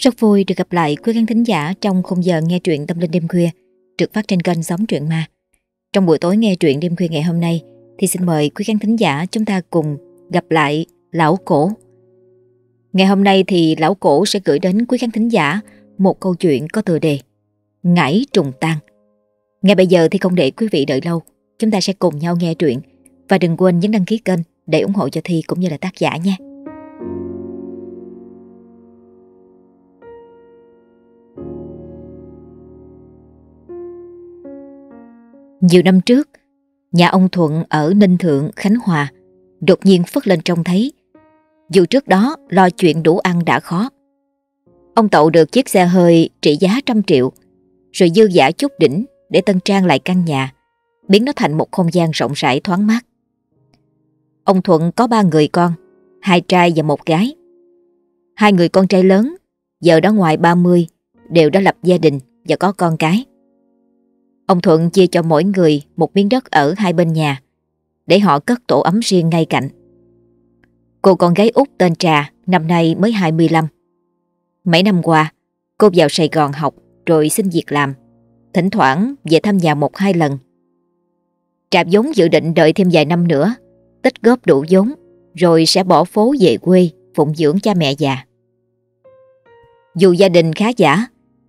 Rất vui được gặp lại quý khán thính giả trong khung giờ nghe truyện tâm linh đêm khuya được phát trên kênh sóng Truyện Ma. Trong buổi tối nghe truyện đêm khuya ngày hôm nay thì xin mời quý khán thính giả chúng ta cùng gặp lại Lão Cổ. Ngày hôm nay thì Lão Cổ sẽ gửi đến quý khán thính giả một câu chuyện có tựa đề Ngải trùng tan. Ngay bây giờ thì không để quý vị đợi lâu, chúng ta sẽ cùng nhau nghe truyện và đừng quên nhấn đăng ký kênh để ủng hộ cho Thi cũng như là tác giả nha. Nhiều năm trước, nhà ông Thuận ở Ninh Thượng, Khánh Hòa đột nhiên phất lên trông thấy. Dù trước đó lo chuyện đủ ăn đã khó. Ông Tậu được chiếc xe hơi trị giá trăm triệu, rồi dư giả chút đỉnh để tân trang lại căn nhà, biến nó thành một không gian rộng rãi thoáng mát. Ông Thuận có ba người con, hai trai và một gái. Hai người con trai lớn, giờ đó ngoài 30, đều đã lập gia đình và có con cái. Ông Thuận chia cho mỗi người một miếng đất ở hai bên nhà để họ cất tổ ấm riêng ngay cạnh. Cô con gái út tên Trà năm nay mới 25. Mấy năm qua, cô vào Sài Gòn học rồi xin việc làm. Thỉnh thoảng về thăm nhà một hai lần. Trà vốn dự định đợi thêm vài năm nữa, tích góp đủ vốn, rồi sẽ bỏ phố về quê phụng dưỡng cha mẹ già. Dù gia đình khá giả,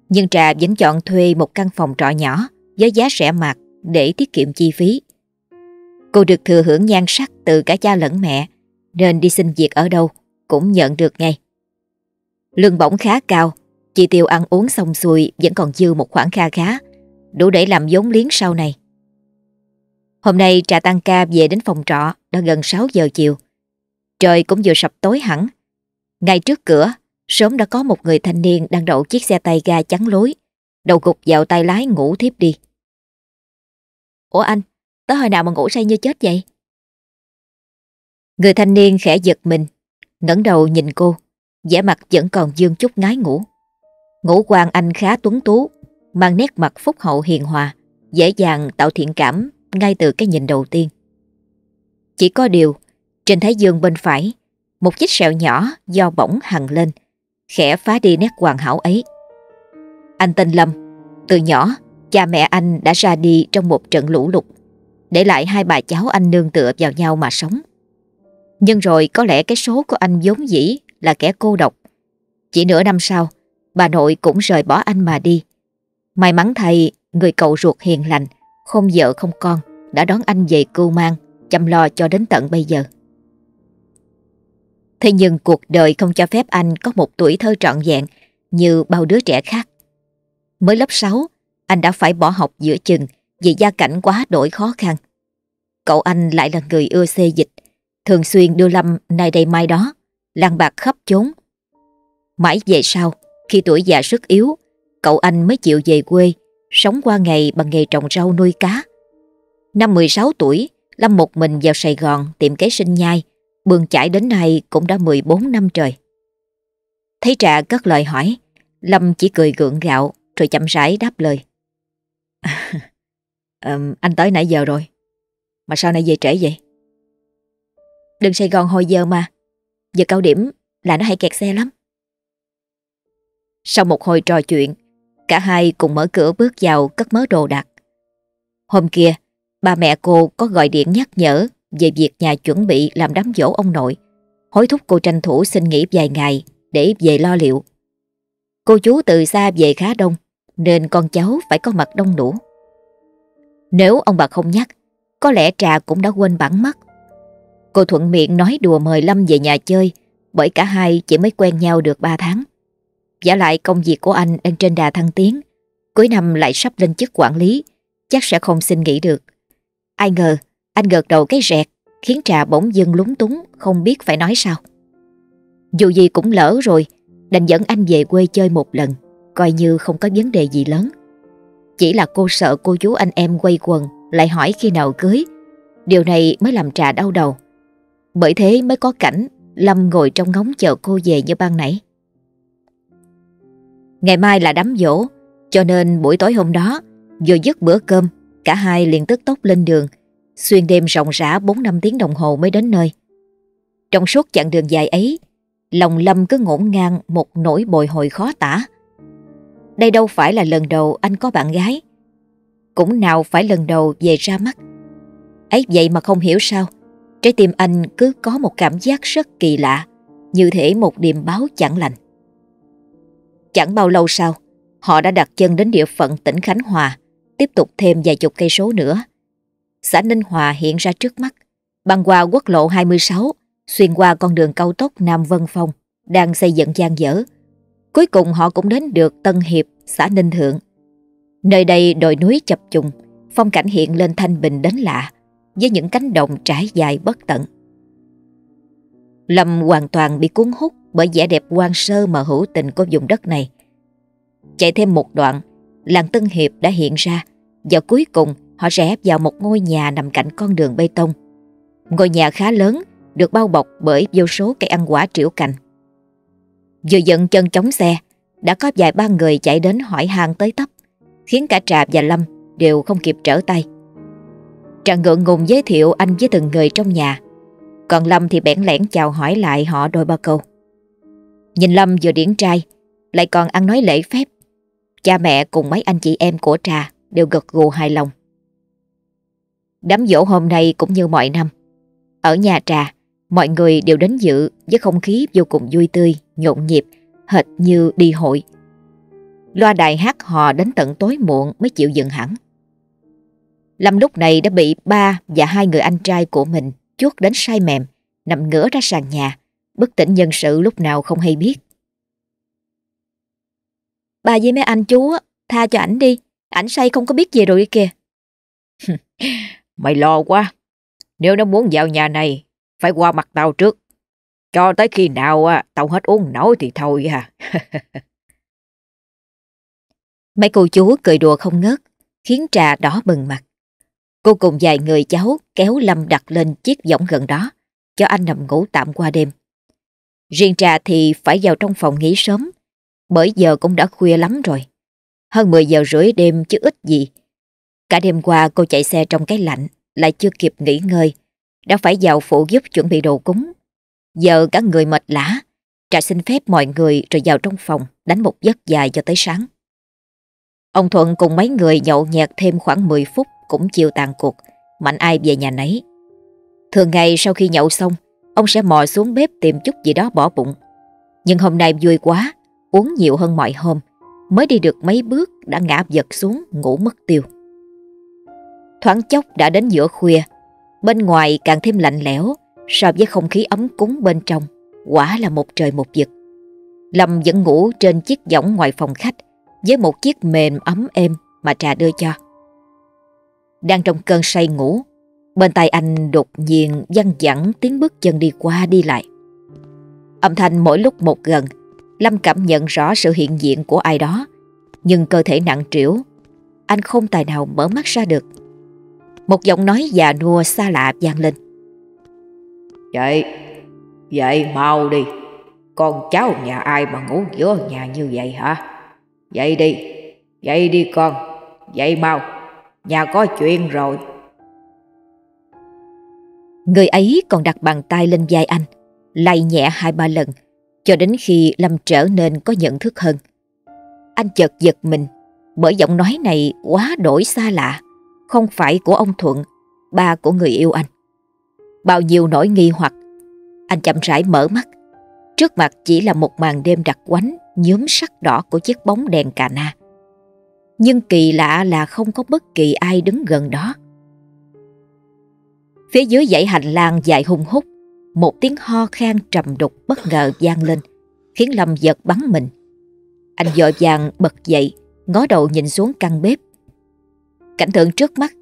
nhưng Trà vẫn chọn thuê một căn phòng trọ nhỏ với giá rẻ mạt để tiết kiệm chi phí. Cô được thừa hưởng nhan sắc từ cả cha lẫn mẹ, nên đi xin việc ở đâu cũng nhận được ngay. Lương bổng khá cao, chi tiêu ăn uống xong xuôi vẫn còn dư một khoản kha khá, đủ để làm vốn liếng sau này. Hôm nay trà tăng ca về đến phòng trọ đã gần 6 giờ chiều. Trời cũng vừa sập tối hẳn. Ngay trước cửa, sớm đã có một người thanh niên đang đậu chiếc xe tay ga chắn lối, đầu gục vào tay lái ngủ thiếp đi. Ủa anh, tới hồi nào mà ngủ say như chết vậy? Người thanh niên khẽ giật mình, ngẩng đầu nhìn cô, vẻ mặt vẫn còn dương chút ngái ngủ. Ngũ quan anh khá tuấn tú, mang nét mặt phúc hậu hiền hòa, dễ dàng tạo thiện cảm ngay từ cái nhìn đầu tiên. Chỉ có điều, trên thái dương bên phải, một chiếc sẹo nhỏ do bỗng hằng lên, khẽ phá đi nét hoàn hảo ấy. Anh tên Lâm, từ nhỏ, cha mẹ anh đã ra đi trong một trận lũ lụt, để lại hai bà cháu anh nương tựa vào nhau mà sống. Nhưng rồi có lẽ cái số của anh vốn dĩ là kẻ cô độc. Chỉ nửa năm sau, bà nội cũng rời bỏ anh mà đi. May mắn thầy, người cậu ruột hiền lành, không vợ không con, đã đón anh về cưu mang, chăm lo cho đến tận bây giờ. Thế nhưng cuộc đời không cho phép anh có một tuổi thơ trọn vẹn như bao đứa trẻ khác. Mới lớp 6, anh đã phải bỏ học giữa chừng vì gia cảnh quá đổi khó khăn. Cậu anh lại là người ưa xê dịch, thường xuyên đưa Lâm nay đây mai đó, lang bạc khắp chốn. Mãi về sau, khi tuổi già sức yếu, cậu anh mới chịu về quê, sống qua ngày bằng nghề trồng rau nuôi cá. Năm 16 tuổi, Lâm một mình vào Sài Gòn tìm kế sinh nhai, bươn chải đến nay cũng đã 14 năm trời. Thấy Trà cất lời hỏi, Lâm chỉ cười gượng gạo rồi chậm rãi đáp lời. um, anh tới nãy giờ rồi, mà sao nay về trễ vậy? Đừng Sài Gòn hồi giờ mà, giờ cao điểm là nó hay kẹt xe lắm. Sau một hồi trò chuyện, cả hai cùng mở cửa bước vào cất mớ đồ đạc. Hôm kia, ba mẹ cô có gọi điện nhắc nhở về việc nhà chuẩn bị làm đám dỗ ông nội, hối thúc cô tranh thủ xin nghỉ vài ngày để về lo liệu. Cô chú từ xa về khá đông, nên con cháu phải có mặt đông đủ. Nếu ông bà không nhắc, có lẽ Trà cũng đã quên bản mắt. Cô thuận miệng nói đùa mời Lâm về nhà chơi, bởi cả hai chỉ mới quen nhau được 3 tháng. Giả lại công việc của anh đang trên đà thăng tiến, cuối năm lại sắp lên chức quản lý, chắc sẽ không xin nghỉ được. Ai ngờ, anh gợt đầu cái rẹt, khiến Trà bỗng dưng lúng túng, không biết phải nói sao. Dù gì cũng lỡ rồi, đành dẫn anh về quê chơi một lần, coi như không có vấn đề gì lớn. Chỉ là cô sợ cô chú anh em quay quần lại hỏi khi nào cưới. Điều này mới làm Trà đau đầu. Bởi thế mới có cảnh Lâm ngồi trong ngóng chờ cô về như ban nãy. Ngày mai là đám dỗ, cho nên buổi tối hôm đó, vừa dứt bữa cơm, cả hai liền tức tốc lên đường, xuyên đêm rộng rã 4 năm tiếng đồng hồ mới đến nơi. Trong suốt chặng đường dài ấy, Lòng Lâm cứ ngổn ngang một nỗi bồi hồi khó tả. Đây đâu phải là lần đầu anh có bạn gái. Cũng nào phải lần đầu về ra mắt. ấy vậy mà không hiểu sao, trái tim anh cứ có một cảm giác rất kỳ lạ, như thể một điềm báo chẳng lành. Chẳng bao lâu sau, họ đã đặt chân đến địa phận tỉnh Khánh Hòa, tiếp tục thêm vài chục cây số nữa. Xã Ninh Hòa hiện ra trước mắt, băng qua quốc lộ 26, xuyên qua con đường cao tốc Nam Vân Phong, đang xây dựng gian dở. Cuối cùng họ cũng đến được Tân Hiệp, xã Ninh Thượng. Nơi đây đồi núi chập trùng, phong cảnh hiện lên thanh bình đến lạ, với những cánh đồng trải dài bất tận. Lâm hoàn toàn bị cuốn hút bởi vẻ đẹp quan sơ mà hữu tình của vùng đất này. Chạy thêm một đoạn, làng Tân Hiệp đã hiện ra và cuối cùng họ rẽ vào một ngôi nhà nằm cạnh con đường bê tông. Ngôi nhà khá lớn, được bao bọc bởi vô số cây ăn quả triểu cành. Vừa dựng chân chống xe, đã có vài ba người chạy đến hỏi hàng tới tấp, khiến cả Trà và Lâm đều không kịp trở tay. Trà ngượng ngùng giới thiệu anh với từng người trong nhà, còn Lâm thì bẽn lẽn chào hỏi lại họ đôi ba câu. Nhìn Lâm vừa điển trai, lại còn ăn nói lễ phép. Cha mẹ cùng mấy anh chị em của Trà đều gật gù hài lòng. Đám dỗ hôm nay cũng như mọi năm. Ở nhà Trà, mọi người đều đến dự với không khí vô cùng vui tươi, nhộn nhịp, hệt như đi hội. Loa đài hát hò đến tận tối muộn mới chịu dừng hẳn. Lâm lúc này đã bị ba và hai người anh trai của mình chuốt đến say mềm, nằm ngửa ra sàn nhà, bất tỉnh nhân sự lúc nào không hay biết. Bà với mấy anh chú tha cho ảnh đi, ảnh say không có biết gì rồi kìa. Mày lo quá, nếu nó muốn vào nhà này, phải qua mặt tao trước. Cho tới khi nào à, tao hết uống nổi thì thôi à. Mấy cô chú cười đùa không ngớt, khiến trà đỏ bừng mặt. Cô cùng vài người cháu kéo Lâm đặt lên chiếc võng gần đó, cho anh nằm ngủ tạm qua đêm. Riêng trà thì phải vào trong phòng nghỉ sớm, bởi giờ cũng đã khuya lắm rồi. Hơn 10 giờ rưỡi đêm chứ ít gì. Cả đêm qua cô chạy xe trong cái lạnh, lại chưa kịp nghỉ ngơi, đã phải vào phụ giúp chuẩn bị đồ cúng. Giờ cả người mệt lã, trà xin phép mọi người rồi vào trong phòng đánh một giấc dài cho tới sáng. Ông Thuận cùng mấy người nhậu nhẹt thêm khoảng 10 phút cũng chịu tàn cuộc, mạnh ai về nhà nấy. Thường ngày sau khi nhậu xong, ông sẽ mò xuống bếp tìm chút gì đó bỏ bụng. Nhưng hôm nay vui quá, uống nhiều hơn mọi hôm, mới đi được mấy bước đã ngã vật xuống ngủ mất tiêu. Thoáng chốc đã đến giữa khuya, bên ngoài càng thêm lạnh lẽo so với không khí ấm cúng bên trong, quả là một trời một vực. Lâm vẫn ngủ trên chiếc võng ngoài phòng khách với một chiếc mềm ấm êm mà trà đưa cho. Đang trong cơn say ngủ, bên tai anh đột nhiên văng vẳng tiếng bước chân đi qua đi lại. Âm thanh mỗi lúc một gần, Lâm cảm nhận rõ sự hiện diện của ai đó, nhưng cơ thể nặng trĩu, anh không tài nào mở mắt ra được. Một giọng nói già nua xa lạ vang lên. Dậy, dậy mau đi, con cháu nhà ai mà ngủ giữa nhà như vậy hả? Dậy đi, dậy đi con, dậy mau, nhà có chuyện rồi. Người ấy còn đặt bàn tay lên vai anh, lay nhẹ hai ba lần, cho đến khi Lâm trở nên có nhận thức hơn. Anh chợt giật mình, bởi giọng nói này quá đổi xa lạ, không phải của ông Thuận, ba của người yêu anh. Bao nhiêu nỗi nghi hoặc, anh chậm rãi mở mắt. Trước mặt chỉ là một màn đêm đặc quánh nhuốm sắc đỏ của chiếc bóng đèn cà na. Nhưng kỳ lạ là không có bất kỳ ai đứng gần đó. Phía dưới dãy hành lang dài hung hút, một tiếng ho khan trầm đục bất ngờ vang lên, khiến Lâm giật bắn mình. Anh dội vàng bật dậy, ngó đầu nhìn xuống căn bếp. Cảnh tượng trước mắt,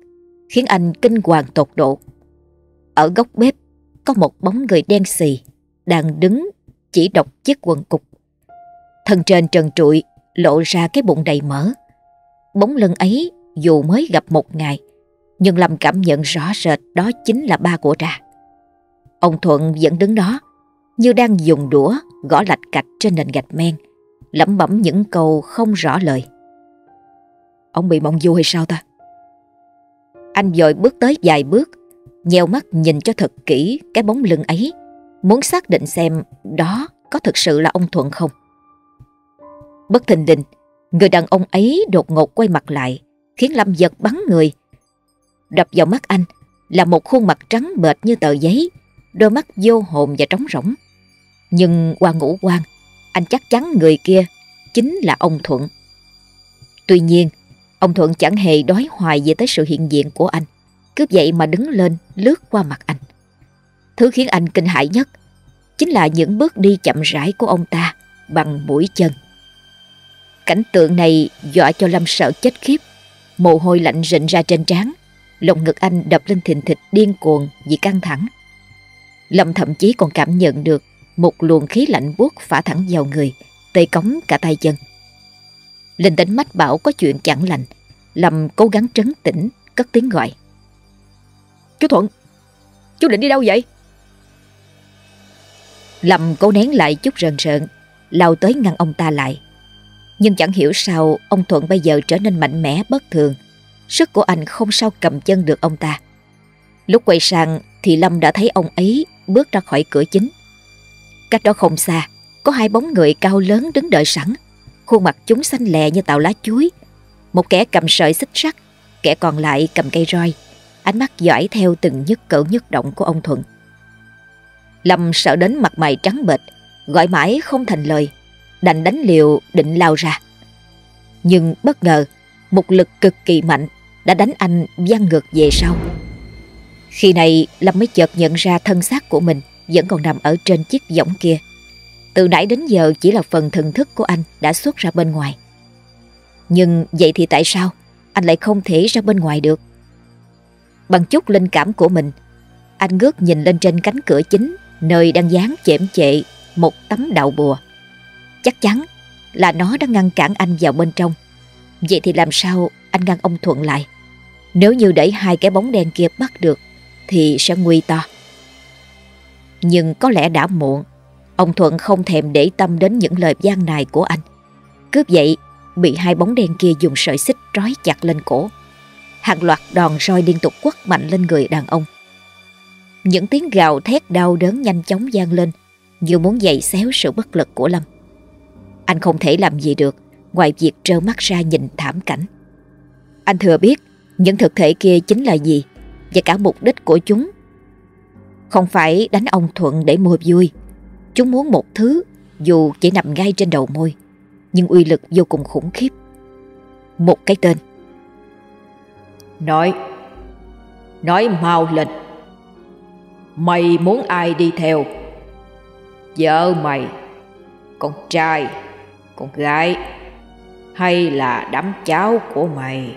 khiến anh kinh hoàng tột độ. Ở góc bếp, có một bóng người đen xì đang đứng chỉ đọc chiếc quần cục. Thân trên trần trụi lộ ra cái bụng đầy mỡ. Bóng lưng ấy dù mới gặp một ngày, nhưng Lâm cảm nhận rõ rệt đó chính là ba của Trà. Ông Thuận vẫn đứng đó, như đang dùng đũa gõ lạch cạch trên nền gạch men, lẩm bẩm những câu không rõ lời. Ông bị mộng du hay sao ta? Anh dội bước tới vài bước, nheo mắt nhìn cho thật kỹ cái bóng lưng ấy, muốn xác định xem đó có thực sự là ông Thuận không. Bất thình lình, người đàn ông ấy đột ngột quay mặt lại, khiến Lâm giật bắn người. Đập vào mắt anh là một khuôn mặt trắng bệt như tờ giấy, đôi mắt vô hồn và trống rỗng. Nhưng qua ngũ quan, anh chắc chắn người kia chính là ông Thuận. Tuy nhiên, ông Thuận chẳng hề đói hoài về tới sự hiện diện của anh. Cứ vậy mà đứng lên lướt qua mặt anh. Thứ khiến anh kinh hãi nhất chính là những bước đi chậm rãi của ông ta bằng mũi chân. Cảnh tượng này dọa cho Lâm sợ chết khiếp. Mồ hôi lạnh rịn ra trên trán, lồng ngực anh đập lên thình thịch điên cuồng vì căng thẳng. Lâm thậm chí còn cảm nhận được một luồng khí lạnh buốt phả thẳng vào người, tê cống cả tay chân. Linh đánh mách bảo có chuyện chẳng lành, Lâm cố gắng trấn tĩnh, cất tiếng gọi. Chú Thuận, chú định đi đâu vậy? Lâm cố nén lại chút rần rợn, lao tới ngăn ông ta lại. Nhưng chẳng hiểu sao ông Thuận bây giờ trở nên mạnh mẽ bất thường. Sức của anh không sao cầm chân được ông ta. Lúc quay sang thì Lâm đã thấy ông ấy bước ra khỏi cửa chính. Cách đó không xa, có hai bóng người cao lớn đứng đợi sẵn. Khuôn mặt chúng xanh lè như tàu lá chuối. Một kẻ cầm sợi xích sắt, kẻ còn lại cầm cây roi. Ánh mắt dõi theo từng nhức cỡ nhức động của ông Thuận. Lâm sợ đến mặt mày trắng bệch, gọi mãi không thành lời, đành đánh liều định lao ra. Nhưng bất ngờ, một lực cực kỳ mạnh đã đánh anh văng ngược về sau. Khi này Lâm mới chợt nhận ra thân xác của mình vẫn còn nằm ở trên chiếc võng kia. Từ nãy đến giờ chỉ là phần thần thức của anh đã xuất ra bên ngoài. Nhưng vậy thì tại sao anh lại không thể ra bên ngoài được? Bằng chút linh cảm của mình, anh ngước nhìn lên trên cánh cửa chính nơi đang dán chễm chệ một tấm đạo bùa. Chắc chắn là nó đã ngăn cản anh vào bên trong. Vậy thì làm sao anh ngăn ông Thuận lại? Nếu như để hai cái bóng đen kia bắt được thì sẽ nguy to. Nhưng có lẽ đã muộn. Ông Thuận không thèm để tâm đến những lời gian nài của anh. Cướp dậy bị hai bóng đen kia dùng sợi xích trói chặt lên cổ. Hàng loạt đòn roi liên tục quất mạnh lên người đàn ông. Những tiếng gào thét đau đớn nhanh chóng vang lên, như muốn dậy xéo sự bất lực của Lâm. Anh không thể làm gì được, ngoài việc trơ mắt ra nhìn thảm cảnh. Anh thừa biết, những thực thể kia chính là gì và cả mục đích của chúng. Không phải đánh ông Thuận để mua vui. Chúng muốn một thứ dù chỉ nằm ngay trên đầu môi nhưng uy lực vô cùng khủng khiếp. Một cái tên. Nói, nói mau lên. Mày muốn ai đi theo? Vợ mày, con trai, con gái hay là đám cháu của mày?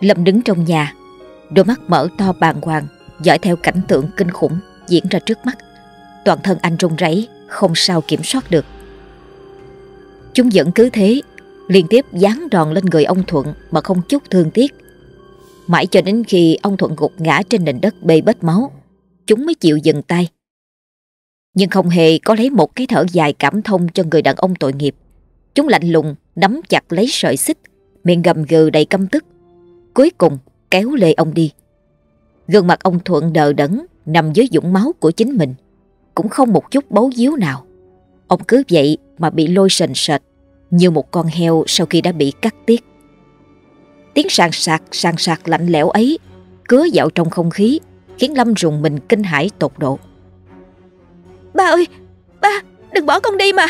Lâm đứng trong nhà, đôi mắt mở to bàng hoàng, dõi theo cảnh tượng kinh khủng diễn ra trước mắt. Toàn thân anh run rẩy, không sao kiểm soát được. Chúng vẫn cứ thế, liên tiếp dán đòn lên người ông Thuận mà không chút thương tiếc. Mãi cho đến khi ông Thuận gục ngã trên nền đất bê bết máu, chúng mới chịu dừng tay. Nhưng không hề có lấy một cái thở dài cảm thông cho người đàn ông tội nghiệp. Chúng lạnh lùng, nắm chặt lấy sợi xích, miệng gầm gừ đầy căm tức. Cuối cùng kéo lê ông đi. Gương mặt ông Thuận đờ đẫn nằm dưới dũng máu của chính mình. Cũng không một chút bấu díu nào. Ông cứ vậy mà bị lôi sền sệt như một con heo sau khi đã bị cắt tiết. Tiếng sàn sạc sàn sạc lạnh lẽo ấy cứa dạo trong không khí khiến Lâm rùng mình kinh hãi tột độ. Ba ơi, ba, đừng bỏ con đi mà.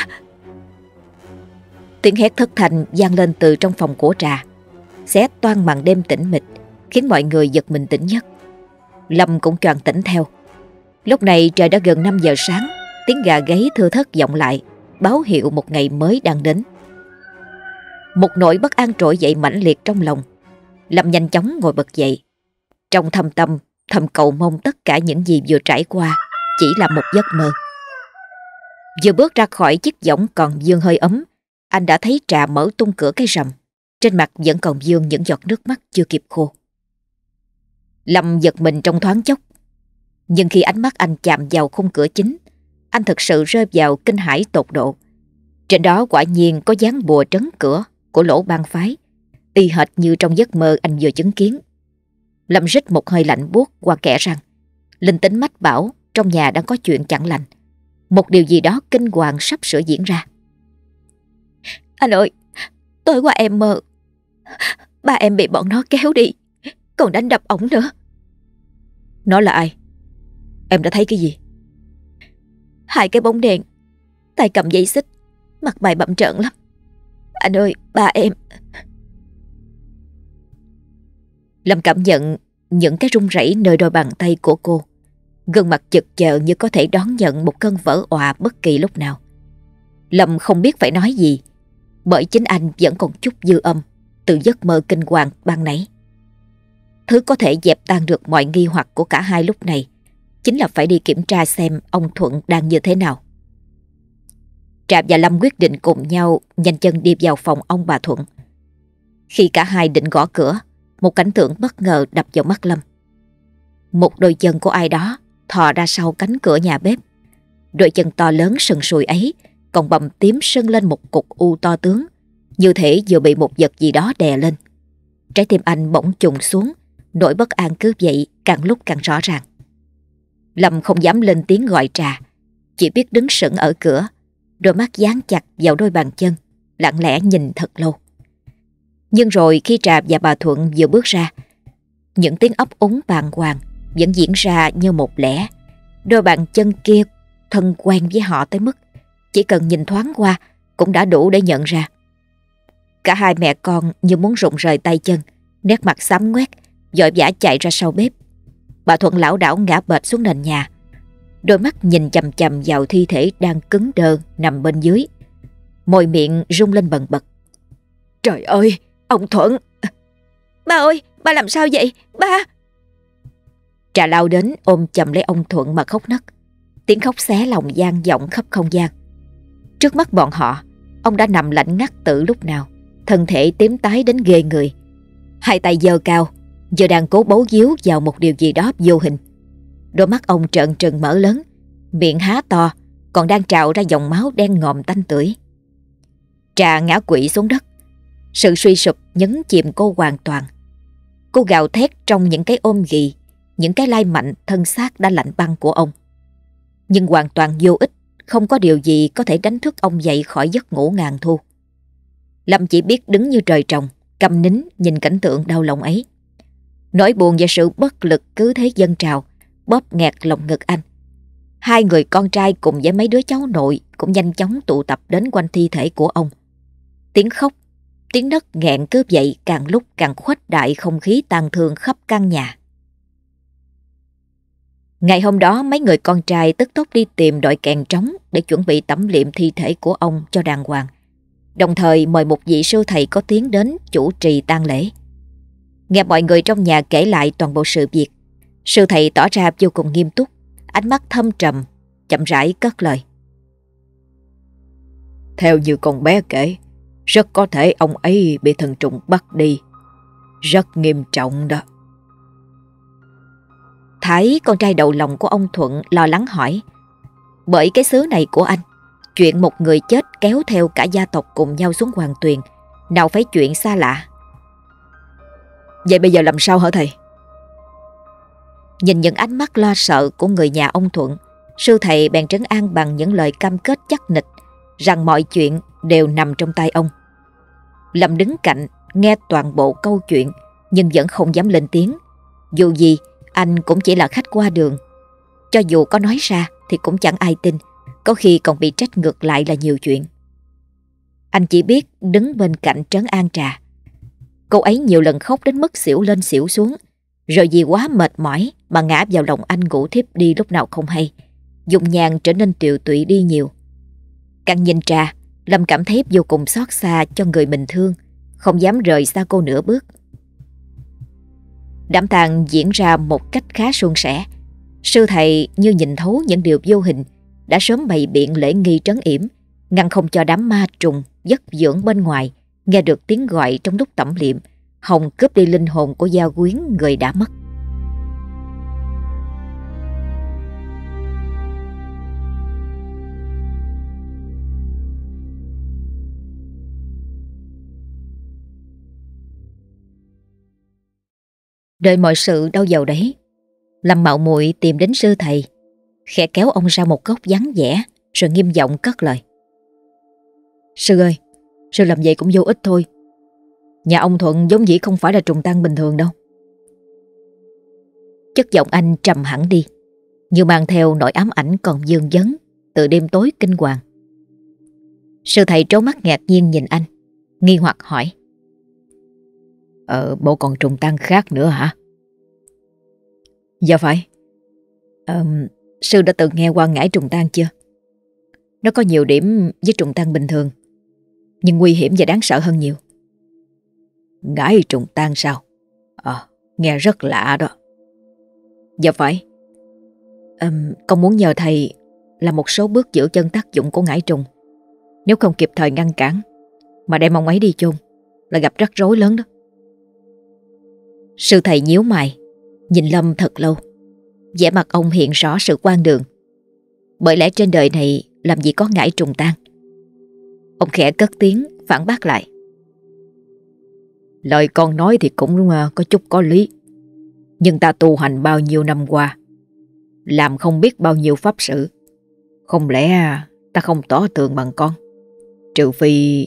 Tiếng hét thất thành vang lên từ trong phòng của trà, xé toan màn đêm tĩnh mịch, khiến mọi người giật mình tỉnh giấc. Lâm cũng choàng tỉnh theo. Lúc này trời đã gần 5 giờ sáng, tiếng gà gáy thưa thất vọng lại, báo hiệu một ngày mới đang đến. Một nỗi bất an trỗi dậy mãnh liệt trong lòng. Lâm nhanh chóng ngồi bật dậy. Trong thâm tâm, thầm cầu mong tất cả những gì vừa trải qua chỉ là một giấc mơ. Vừa bước ra khỏi chiếc võng còn dương hơi ấm, anh đã thấy trà mở tung cửa cái rầm. Trên mặt vẫn còn dương những giọt nước mắt chưa kịp khô. Lâm giật mình trong thoáng chốc. Nhưng khi ánh mắt anh chạm vào khung cửa chính, anh thực sự rơi vào kinh hãi tột độ. Trên đó quả nhiên có dáng bùa trấn cửa của lỗ ban phái, y hệt như trong giấc mơ anh vừa chứng kiến. Lâm rít một hơi lạnh buốt qua kẻ răng. Linh tính mách bảo trong nhà đang có chuyện chẳng lành. Một điều gì đó kinh hoàng sắp sửa diễn ra. Anh ơi, tối qua em mơ. Ba em bị bọn nó kéo đi, còn đánh đập ổng nữa. Nó là ai? Em đã thấy cái gì? Hai cái bóng đèn, tay cầm dây xích, mặt mày bậm trợn lắm. Anh ơi, ba em... Lâm cảm nhận những cái run rẩy nơi đôi bàn tay của cô. Gương mặt chực chờ như có thể đón nhận một cơn vỡ òa bất kỳ lúc nào. Lâm không biết phải nói gì, bởi chính anh vẫn còn chút dư âm từ giấc mơ kinh hoàng ban nãy. Thứ có thể dẹp tan được mọi nghi hoặc của cả hai lúc này chính là phải đi kiểm tra xem ông Thuận đang như thế nào. Trạm và Lâm quyết định cùng nhau nhanh chân đi vào phòng ông bà Thuận. Khi cả hai định gõ cửa, một cảnh tượng bất ngờ đập vào mắt Lâm. Một đôi chân của ai đó thò ra sau cánh cửa nhà bếp. Đôi chân to lớn sần sùi ấy còn bầm tím sưng lên một cục u to tướng, như thể vừa bị một vật gì đó đè lên. Trái tim anh bỗng trùng xuống, nỗi bất an cứ vậy càng lúc càng rõ ràng. Lâm không dám lên tiếng gọi trà, chỉ biết đứng sững ở cửa, đôi mắt dán chặt vào đôi bàn chân, lặng lẽ nhìn thật lâu. Nhưng rồi khi Trà và bà Thuận vừa bước ra, những tiếng ấp úng bàng hoàng vẫn diễn ra như một lẽ. Đôi bàn chân kia thân quen với họ tới mức chỉ cần nhìn thoáng qua cũng đã đủ để nhận ra. Cả hai mẹ con như muốn rụng rời tay chân, nét mặt xám ngoét, dội vã chạy ra sau bếp. Bà Thuận lão đảo ngã bệt xuống nền nhà. Đôi mắt nhìn chầm chầm vào thi thể đang cứng đơ nằm bên dưới. Môi miệng rung lên bần bật. Trời ơi, ông Thuận! Ba ơi, ba làm sao vậy? Ba! Trà lao đến ôm chầm lấy ông Thuận mà khóc nấc. Tiếng khóc xé lòng gian vọng khắp không gian. Trước mắt bọn họ, ông đã nằm lạnh ngắt từ lúc nào, thân thể tím tái đến ghê người. Hai tay giơ cao, giờ đang cố bấu díu vào một điều gì đó vô hình. Đôi mắt ông trợn trừng mở lớn, miệng há to, còn đang trào ra dòng máu đen ngòm tanh tưởi. Trà ngã quỵ xuống đất, sự suy sụp nhấn chìm cô hoàn toàn. Cô gào thét trong những cái ôm ghì, những cái lai mạnh thân xác đã lạnh băng của ông. Nhưng hoàn toàn vô ích, không có điều gì có thể đánh thức ông dậy khỏi giấc ngủ ngàn thu. Lâm chỉ biết đứng như trời trồng, cầm nín nhìn cảnh tượng đau lòng ấy. Nỗi buồn và sự bất lực cứ thế dâng trào, bóp nghẹt lòng ngực anh. Hai người con trai cùng với mấy đứa cháu nội cũng nhanh chóng tụ tập đến quanh thi thể của ông. Tiếng khóc, tiếng đất nghẹn cướp dậy càng lúc càng khuếch đại không khí tàn thương khắp căn nhà. Ngày hôm đó mấy người con trai tức tốc đi tìm đội kèn trống để chuẩn bị tẩm liệm thi thể của ông cho đàng hoàng. Đồng thời mời một vị sư thầy có tiếng đến chủ trì tang lễ. Nghe mọi người trong nhà kể lại toàn bộ sự việc, sư thầy tỏ ra vô cùng nghiêm túc, ánh mắt thâm trầm, chậm rãi cất lời. Theo như con bé kể, rất có thể ông ấy bị thần trùng bắt đi. Rất nghiêm trọng đó. Thái, con trai đầu lòng của ông Thuận lo lắng hỏi. Bởi cái xứ này của anh, chuyện một người chết kéo theo cả gia tộc cùng nhau xuống hoàng tuyền, nào phải chuyện xa lạ. Vậy bây giờ làm sao hả thầy? Nhìn những ánh mắt lo sợ của người nhà ông Thuận, sư thầy bèn trấn an bằng những lời cam kết chắc nịch rằng mọi chuyện đều nằm trong tay ông. Lâm đứng cạnh, nghe toàn bộ câu chuyện nhưng vẫn không dám lên tiếng. Dù gì, anh cũng chỉ là khách qua đường. Cho dù có nói ra thì cũng chẳng ai tin, có khi còn bị trách ngược lại là nhiều chuyện. Anh chỉ biết đứng bên cạnh trấn an trà. Cô ấy nhiều lần khóc đến mức xỉu lên xỉu xuống, rồi vì quá mệt mỏi mà ngã vào lòng anh ngủ thiếp đi lúc nào không hay. Dùng nhàn trở nên tiều tụy đi nhiều. Càng nhìn trà, Lâm cảm thấy vô cùng xót xa cho người mình thương, không dám rời xa cô nửa bước. Đám tang diễn ra một cách khá suôn sẻ. Sư thầy như nhìn thấu những điều vô hình, đã sớm bày biện lễ nghi trấn yểm, ngăn không cho đám ma trùng giấc dưỡng bên ngoài nghe được tiếng gọi trong lúc tẩm liệm, hồng cướp đi linh hồn của gia quyến người đã mất. Đợi mọi sự đau dầu đấy Lâm mạo muội tìm đến sư thầy khẽ kéo ông ra một góc vắng vẻ rồi nghiêm giọng cất lời. Sư ơi, sư làm vậy cũng vô ích thôi. Nhà ông Thuận giống dĩ không phải là trùng tăng bình thường đâu. Chất giọng anh trầm hẳn đi, như mang theo nỗi ám ảnh còn dương dấn từ đêm tối kinh hoàng. Sư thầy trố mắt ngạc nhiên nhìn anh, nghi hoặc hỏi. Ờ, bộ còn trùng tăng khác nữa hả? Dạ phải. Ờ, sư đã từng nghe qua ngải trùng tăng chưa? Nó có nhiều điểm với trùng tăng bình thường, nhưng nguy hiểm và đáng sợ hơn nhiều. Gái trùng tan sao? Ờ, nghe rất lạ đó. Dạ phải. um, con muốn nhờ thầy là một số bước giữ chân tác dụng của ngải trùng. Nếu không kịp thời ngăn cản mà đem ông ấy đi chôn là gặp rắc rối lớn đó. Sư thầy nhíu mày, nhìn Lâm thật lâu. vẻ mặt ông hiện rõ sự quan đường. Bởi lẽ trên đời này làm gì có ngải trùng tan. Ông khẽ cất tiếng phản bác lại. Lời con nói thì cũng à, có chút có lý. Nhưng ta tu hành bao nhiêu năm qua, làm không biết bao nhiêu pháp sự. Không lẽ à, ta không tỏ tường bằng con? Trừ phi...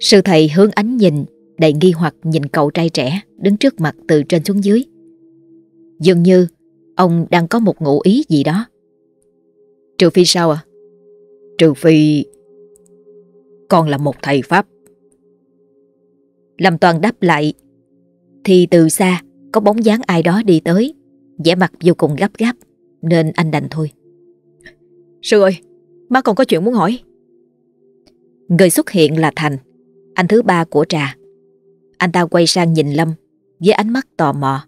Sư thầy hướng ánh nhìn đầy nghi hoặc nhìn cậu trai trẻ đứng trước mặt từ trên xuống dưới. Dường như ông đang có một ngụ ý gì đó. Trừ phi sao à? Trừ phi con là một thầy Pháp. Lâm Toàn đáp lại thì từ xa có bóng dáng ai đó đi tới vẻ mặt vô cùng gấp gáp nên anh đành thôi. Sư ơi, má còn có chuyện muốn hỏi. Người xuất hiện là Thành, anh thứ ba của trà. Anh ta quay sang nhìn Lâm với ánh mắt tò mò,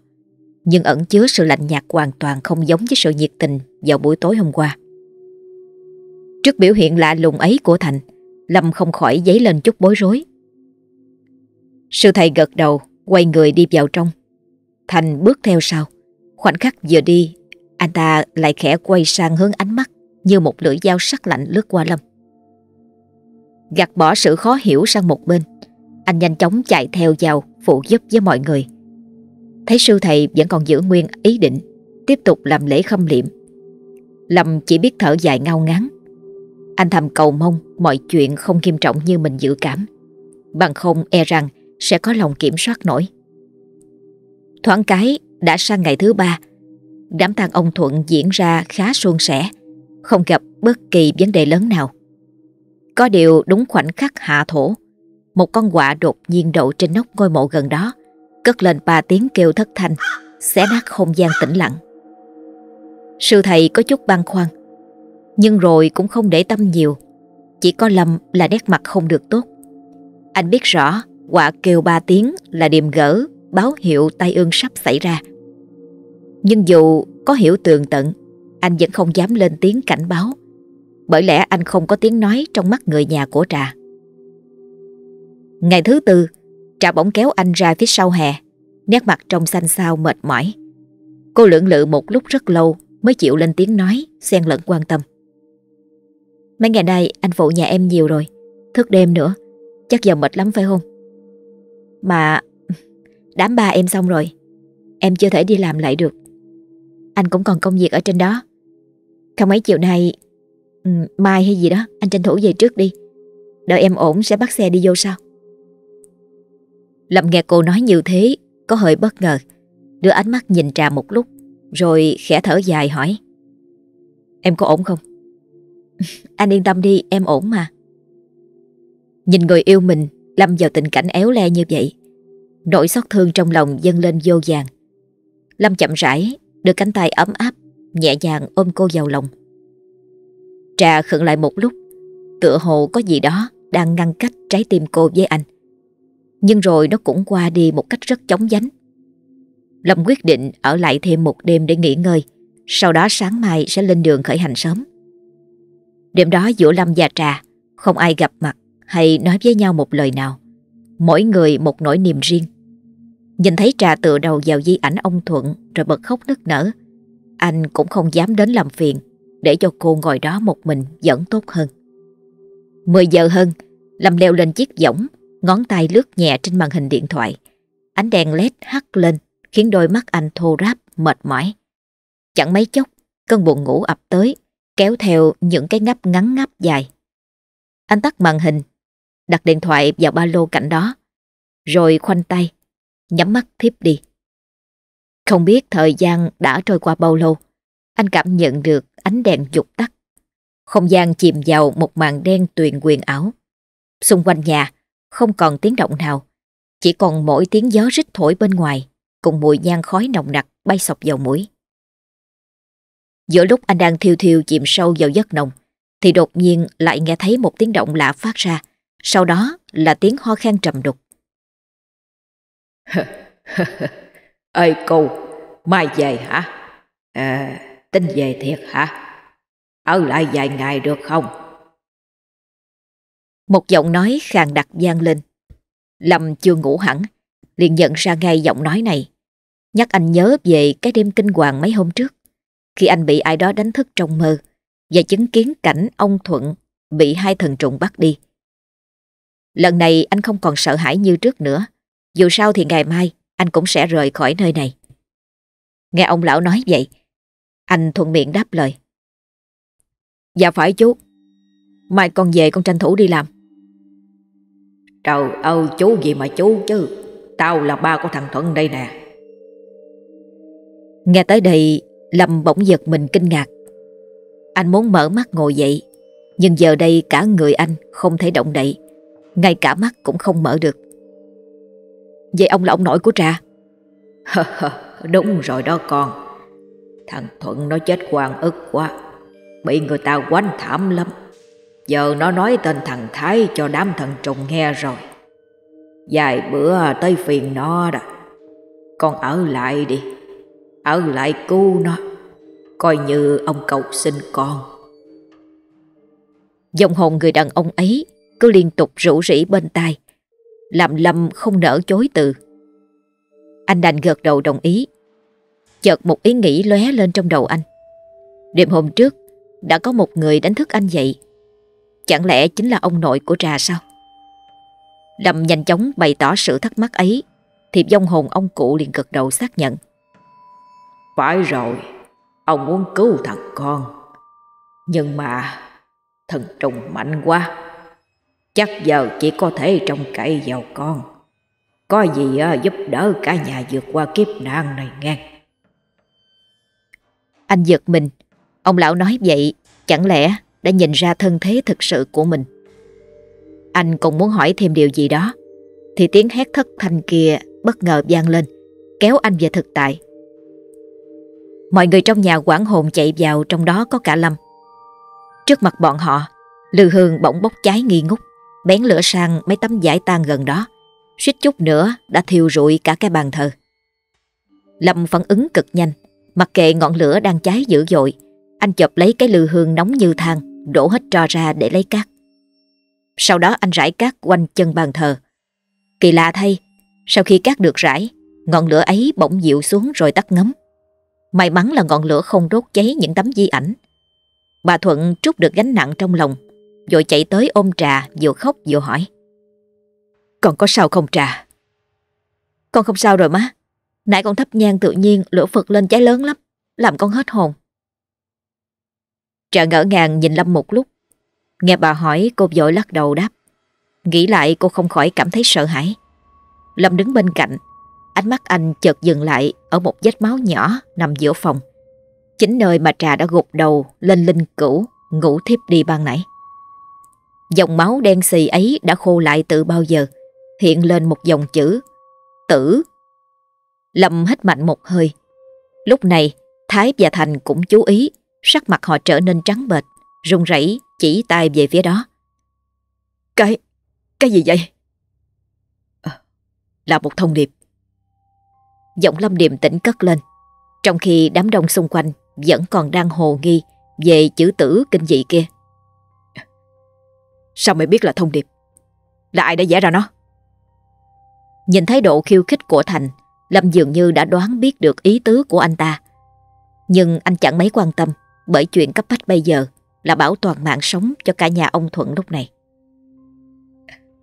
nhưng ẩn chứa sự lạnh nhạt hoàn toàn không giống với sự nhiệt tình vào buổi tối hôm qua. Trước biểu hiện lạ lùng ấy của Thành, Lâm không khỏi dấy lên chút bối rối. Sư thầy gật đầu, quay người đi vào trong. Thành bước theo sau. Khoảnh khắc vừa đi, anh ta lại khẽ quay sang hướng ánh mắt như một lưỡi dao sắc lạnh lướt qua Lâm. Gạt bỏ sự khó hiểu sang một bên, anh nhanh chóng chạy theo vào phụ giúp với mọi người. Thấy sư thầy vẫn còn giữ nguyên ý định tiếp tục làm lễ khâm liệm. Lâm chỉ biết thở dài ngao ngán. Anh thầm cầu mong mọi chuyện không nghiêm trọng như mình dự cảm. Bằng không e rằng sẽ có lòng kiểm soát nổi. Thoáng cái đã sang ngày thứ ba, đám tang ông Thuận diễn ra khá suôn sẻ, không gặp bất kỳ vấn đề lớn nào. Có điều đúng khoảnh khắc hạ thổ, một con quạ đột nhiên đậu trên nóc ngôi mộ gần đó, cất lên ba tiếng kêu thất thanh, xé nát không gian tĩnh lặng. Sư thầy có chút băn khoăn, nhưng rồi cũng không để tâm nhiều, chỉ có Lâm là nét mặt không được tốt. Anh biết rõ quả kêu ba tiếng là điềm gỡ, báo hiệu tai ương sắp xảy ra. Nhưng dù có hiểu tường tận, anh vẫn không dám lên tiếng cảnh báo, bởi lẽ anh không có tiếng nói trong mắt người nhà của Trà. Ngày thứ tư, Trà bỗng kéo anh ra phía sau hè, nét mặt trong xanh xao mệt mỏi. Cô lưỡng lự một lúc rất lâu mới chịu lên tiếng nói, xen lẫn quan tâm. Mấy ngày nay anh phụ nhà em nhiều rồi, thức đêm nữa, chắc giờ mệt lắm phải không? Mà đám ba em xong rồi, em chưa thể đi làm lại được. Anh cũng còn công việc ở trên đó. Không mấy chiều nay ừ, Mai hay gì đó Anh tranh thủ về trước đi. Đợi em ổn sẽ bắt xe đi vô sau. Lâm nghe cô nói như thế Có hơi bất ngờ. Đưa ánh mắt nhìn Trà một lúc Rồi khẽ thở dài hỏi. Em có ổn không? Anh yên tâm đi, em ổn mà. Nhìn người yêu mình Lâm vào tình cảnh éo le như vậy, Nỗi xót thương trong lòng dâng lên vô vàng. Lâm chậm rãi, Đưa cánh tay ấm áp, Nhẹ nhàng ôm cô vào lòng. Trà khựng lại một lúc, Tựa hồ có gì đó Đang ngăn cách trái tim cô với anh. Nhưng rồi nó cũng qua đi Một cách rất chóng vánh. Lâm quyết định ở lại thêm một đêm để nghỉ ngơi, Sau đó sáng mai sẽ lên đường khởi hành sớm. Đêm đó giữa Lâm và Trà Không ai gặp mặt hay nói với nhau một lời nào Mỗi người một nỗi niềm riêng Nhìn thấy trà tựa đầu vào di ảnh ông Thuận rồi bật khóc nức nở. Anh cũng không dám đến làm phiền để cho cô ngồi đó một mình vẫn tốt hơn. 10 giờ hơn, Lâm leo lên chiếc võng, ngón tay lướt nhẹ trên màn hình điện thoại. Ánh đèn led hắt lên khiến đôi mắt anh thô ráp, mệt mỏi. Chẳng mấy chốc, cơn buồn ngủ ập tới, kéo theo những cái ngáp ngắn ngáp dài. Anh tắt màn hình, đặt điện thoại vào ba lô cạnh đó, rồi khoanh tay, nhắm mắt thiếp đi. Không biết thời gian đã trôi qua bao lâu, anh cảm nhận được ánh đèn dục tắt. Không gian chìm vào một màn đen tuyền quyền ảo. Xung quanh nhà không còn tiếng động nào, chỉ còn mỗi tiếng gió rít thổi bên ngoài, cùng mùi nhang khói nồng nặc bay sọc vào mũi. Giữa lúc anh đang thiêu thiêu chìm sâu vào giấc nồng, thì đột nhiên lại nghe thấy một tiếng động lạ phát ra, sau đó là tiếng ho khan trầm đục. Ơi cô, mai về hả? À, tính về thiệt hả? Ở lại vài ngày được không? Một giọng nói khàn đặc vang lên. Lâm chưa ngủ hẳn, liền nhận ra ngay giọng nói này. Nhắc anh nhớ về cái đêm kinh hoàng mấy hôm trước, khi anh bị ai đó đánh thức trong mơ và chứng kiến cảnh ông Thuận bị hai thần trùng bắt đi. Lần này anh không còn sợ hãi như trước nữa, dù sao thì ngày mai anh cũng sẽ rời khỏi nơi này. Nghe ông lão nói vậy, anh thuận miệng đáp lời. Dạ phải chú, mai con về con tranh thủ đi làm. Trời ơi chú gì mà chú chứ, tao là ba của thằng Thuận đây nè. Nghe tới đây, Lâm bỗng giật mình kinh ngạc. Anh muốn mở mắt ngồi dậy, nhưng giờ đây cả người anh không thể động đậy, ngay cả mắt cũng không mở được. Vậy ông là ông nội của Trà? Đúng rồi đó con. Thằng Thuận nó chết hoàng ức quá, bị người ta quánh thảm lắm. Giờ nó nói tên thằng Thái cho đám thần trùng nghe rồi. Vài bữa tới phiền nó đó. Con ở lại đi. Ở lại cứu nó. Coi như ông cầu xin con. Dòng hồn người đàn ông ấy cứ liên tục rủ rỉ bên tai. Làm Lâm không nỡ chối từ. Anh đành gật đầu đồng ý. Chợt một ý nghĩ lóe lên trong đầu anh. Đêm hôm trước, đã có một người đánh thức anh dậy Chẳng lẽ chính là ông nội của trà sao? Lâm nhanh chóng bày tỏ sự thắc mắc ấy Thì dông hồn ông cụ liền gật đầu xác nhận phải rồi. Ông muốn cứu thằng con. Nhưng mà Thần trùng mạnh quá. Chắc giờ chỉ có thể trông cậy vào con. Có gì à, giúp đỡ cả nhà vượt qua kiếp nạn này nghe. Anh giật mình. Ông lão nói vậy Chẳng lẽ đã nhìn ra thân thế thực sự của mình. Anh còn muốn hỏi thêm điều gì đó, thì tiếng hét thất thanh kia bất ngờ vang lên, kéo anh về thực tại. Mọi người trong nhà quảng hồn chạy vào trong đó có cả Lâm. Trước mặt bọn họ, Lư Hương bỗng bốc cháy nghi ngút, bén lửa sang mấy tấm giải tan gần đó, suýt chút nữa đã thiêu rụi cả cái bàn thờ. Lâm phản ứng cực nhanh, mặc kệ ngọn lửa đang cháy dữ dội, anh chộp lấy cái lư hương nóng như than, đổ hết trò ra để lấy cát. Sau đó anh rải cát quanh chân bàn thờ. Kỳ lạ thay, sau khi cát được rải, ngọn lửa ấy bỗng dịu xuống rồi tắt ngấm. May mắn là ngọn lửa không đốt cháy những tấm di ảnh. Bà Thuận trút được gánh nặng trong lòng, rồi chạy tới ôm trà vừa khóc vừa hỏi. Con có sao không trà? Con không sao rồi má. Nãy con thắp nhang tự nhiên lửa phật lên cháy lớn lắm, làm con hết hồn. Trà ngỡ ngàng nhìn Lâm một lúc. Nghe bà hỏi cô vội lắc đầu đáp. Nghĩ lại cô không khỏi cảm thấy sợ hãi. Lâm đứng bên cạnh. Ánh mắt anh chợt dừng lại ở một vết máu nhỏ nằm giữa phòng. Chính nơi mà Trà đã gục đầu lên linh cửu ngủ thiếp đi ban nãy. Dòng máu đen xì ấy đã khô lại từ bao giờ, hiện lên một dòng chữ tử. Lâm hít mạnh một hơi. Lúc này, Thái và Thành cũng chú ý Sắc mặt họ trở nên trắng bệch, run rẩy chỉ tay về phía đó. Cái, cái gì vậy? À, là một thông điệp. Giọng Lâm điềm tĩnh cất lên, trong khi đám đông xung quanh vẫn còn đang hồ nghi về chữ tử kinh dị kia. Sao mày biết là thông điệp? Là ai đã vẽ ra nó? Nhìn thái độ khiêu khích của Thành, Lâm dường như đã đoán biết được ý tứ của anh ta. Nhưng anh chẳng mấy quan tâm bởi chuyện cấp bách bây giờ là bảo toàn mạng sống cho cả nhà ông Thuận lúc này.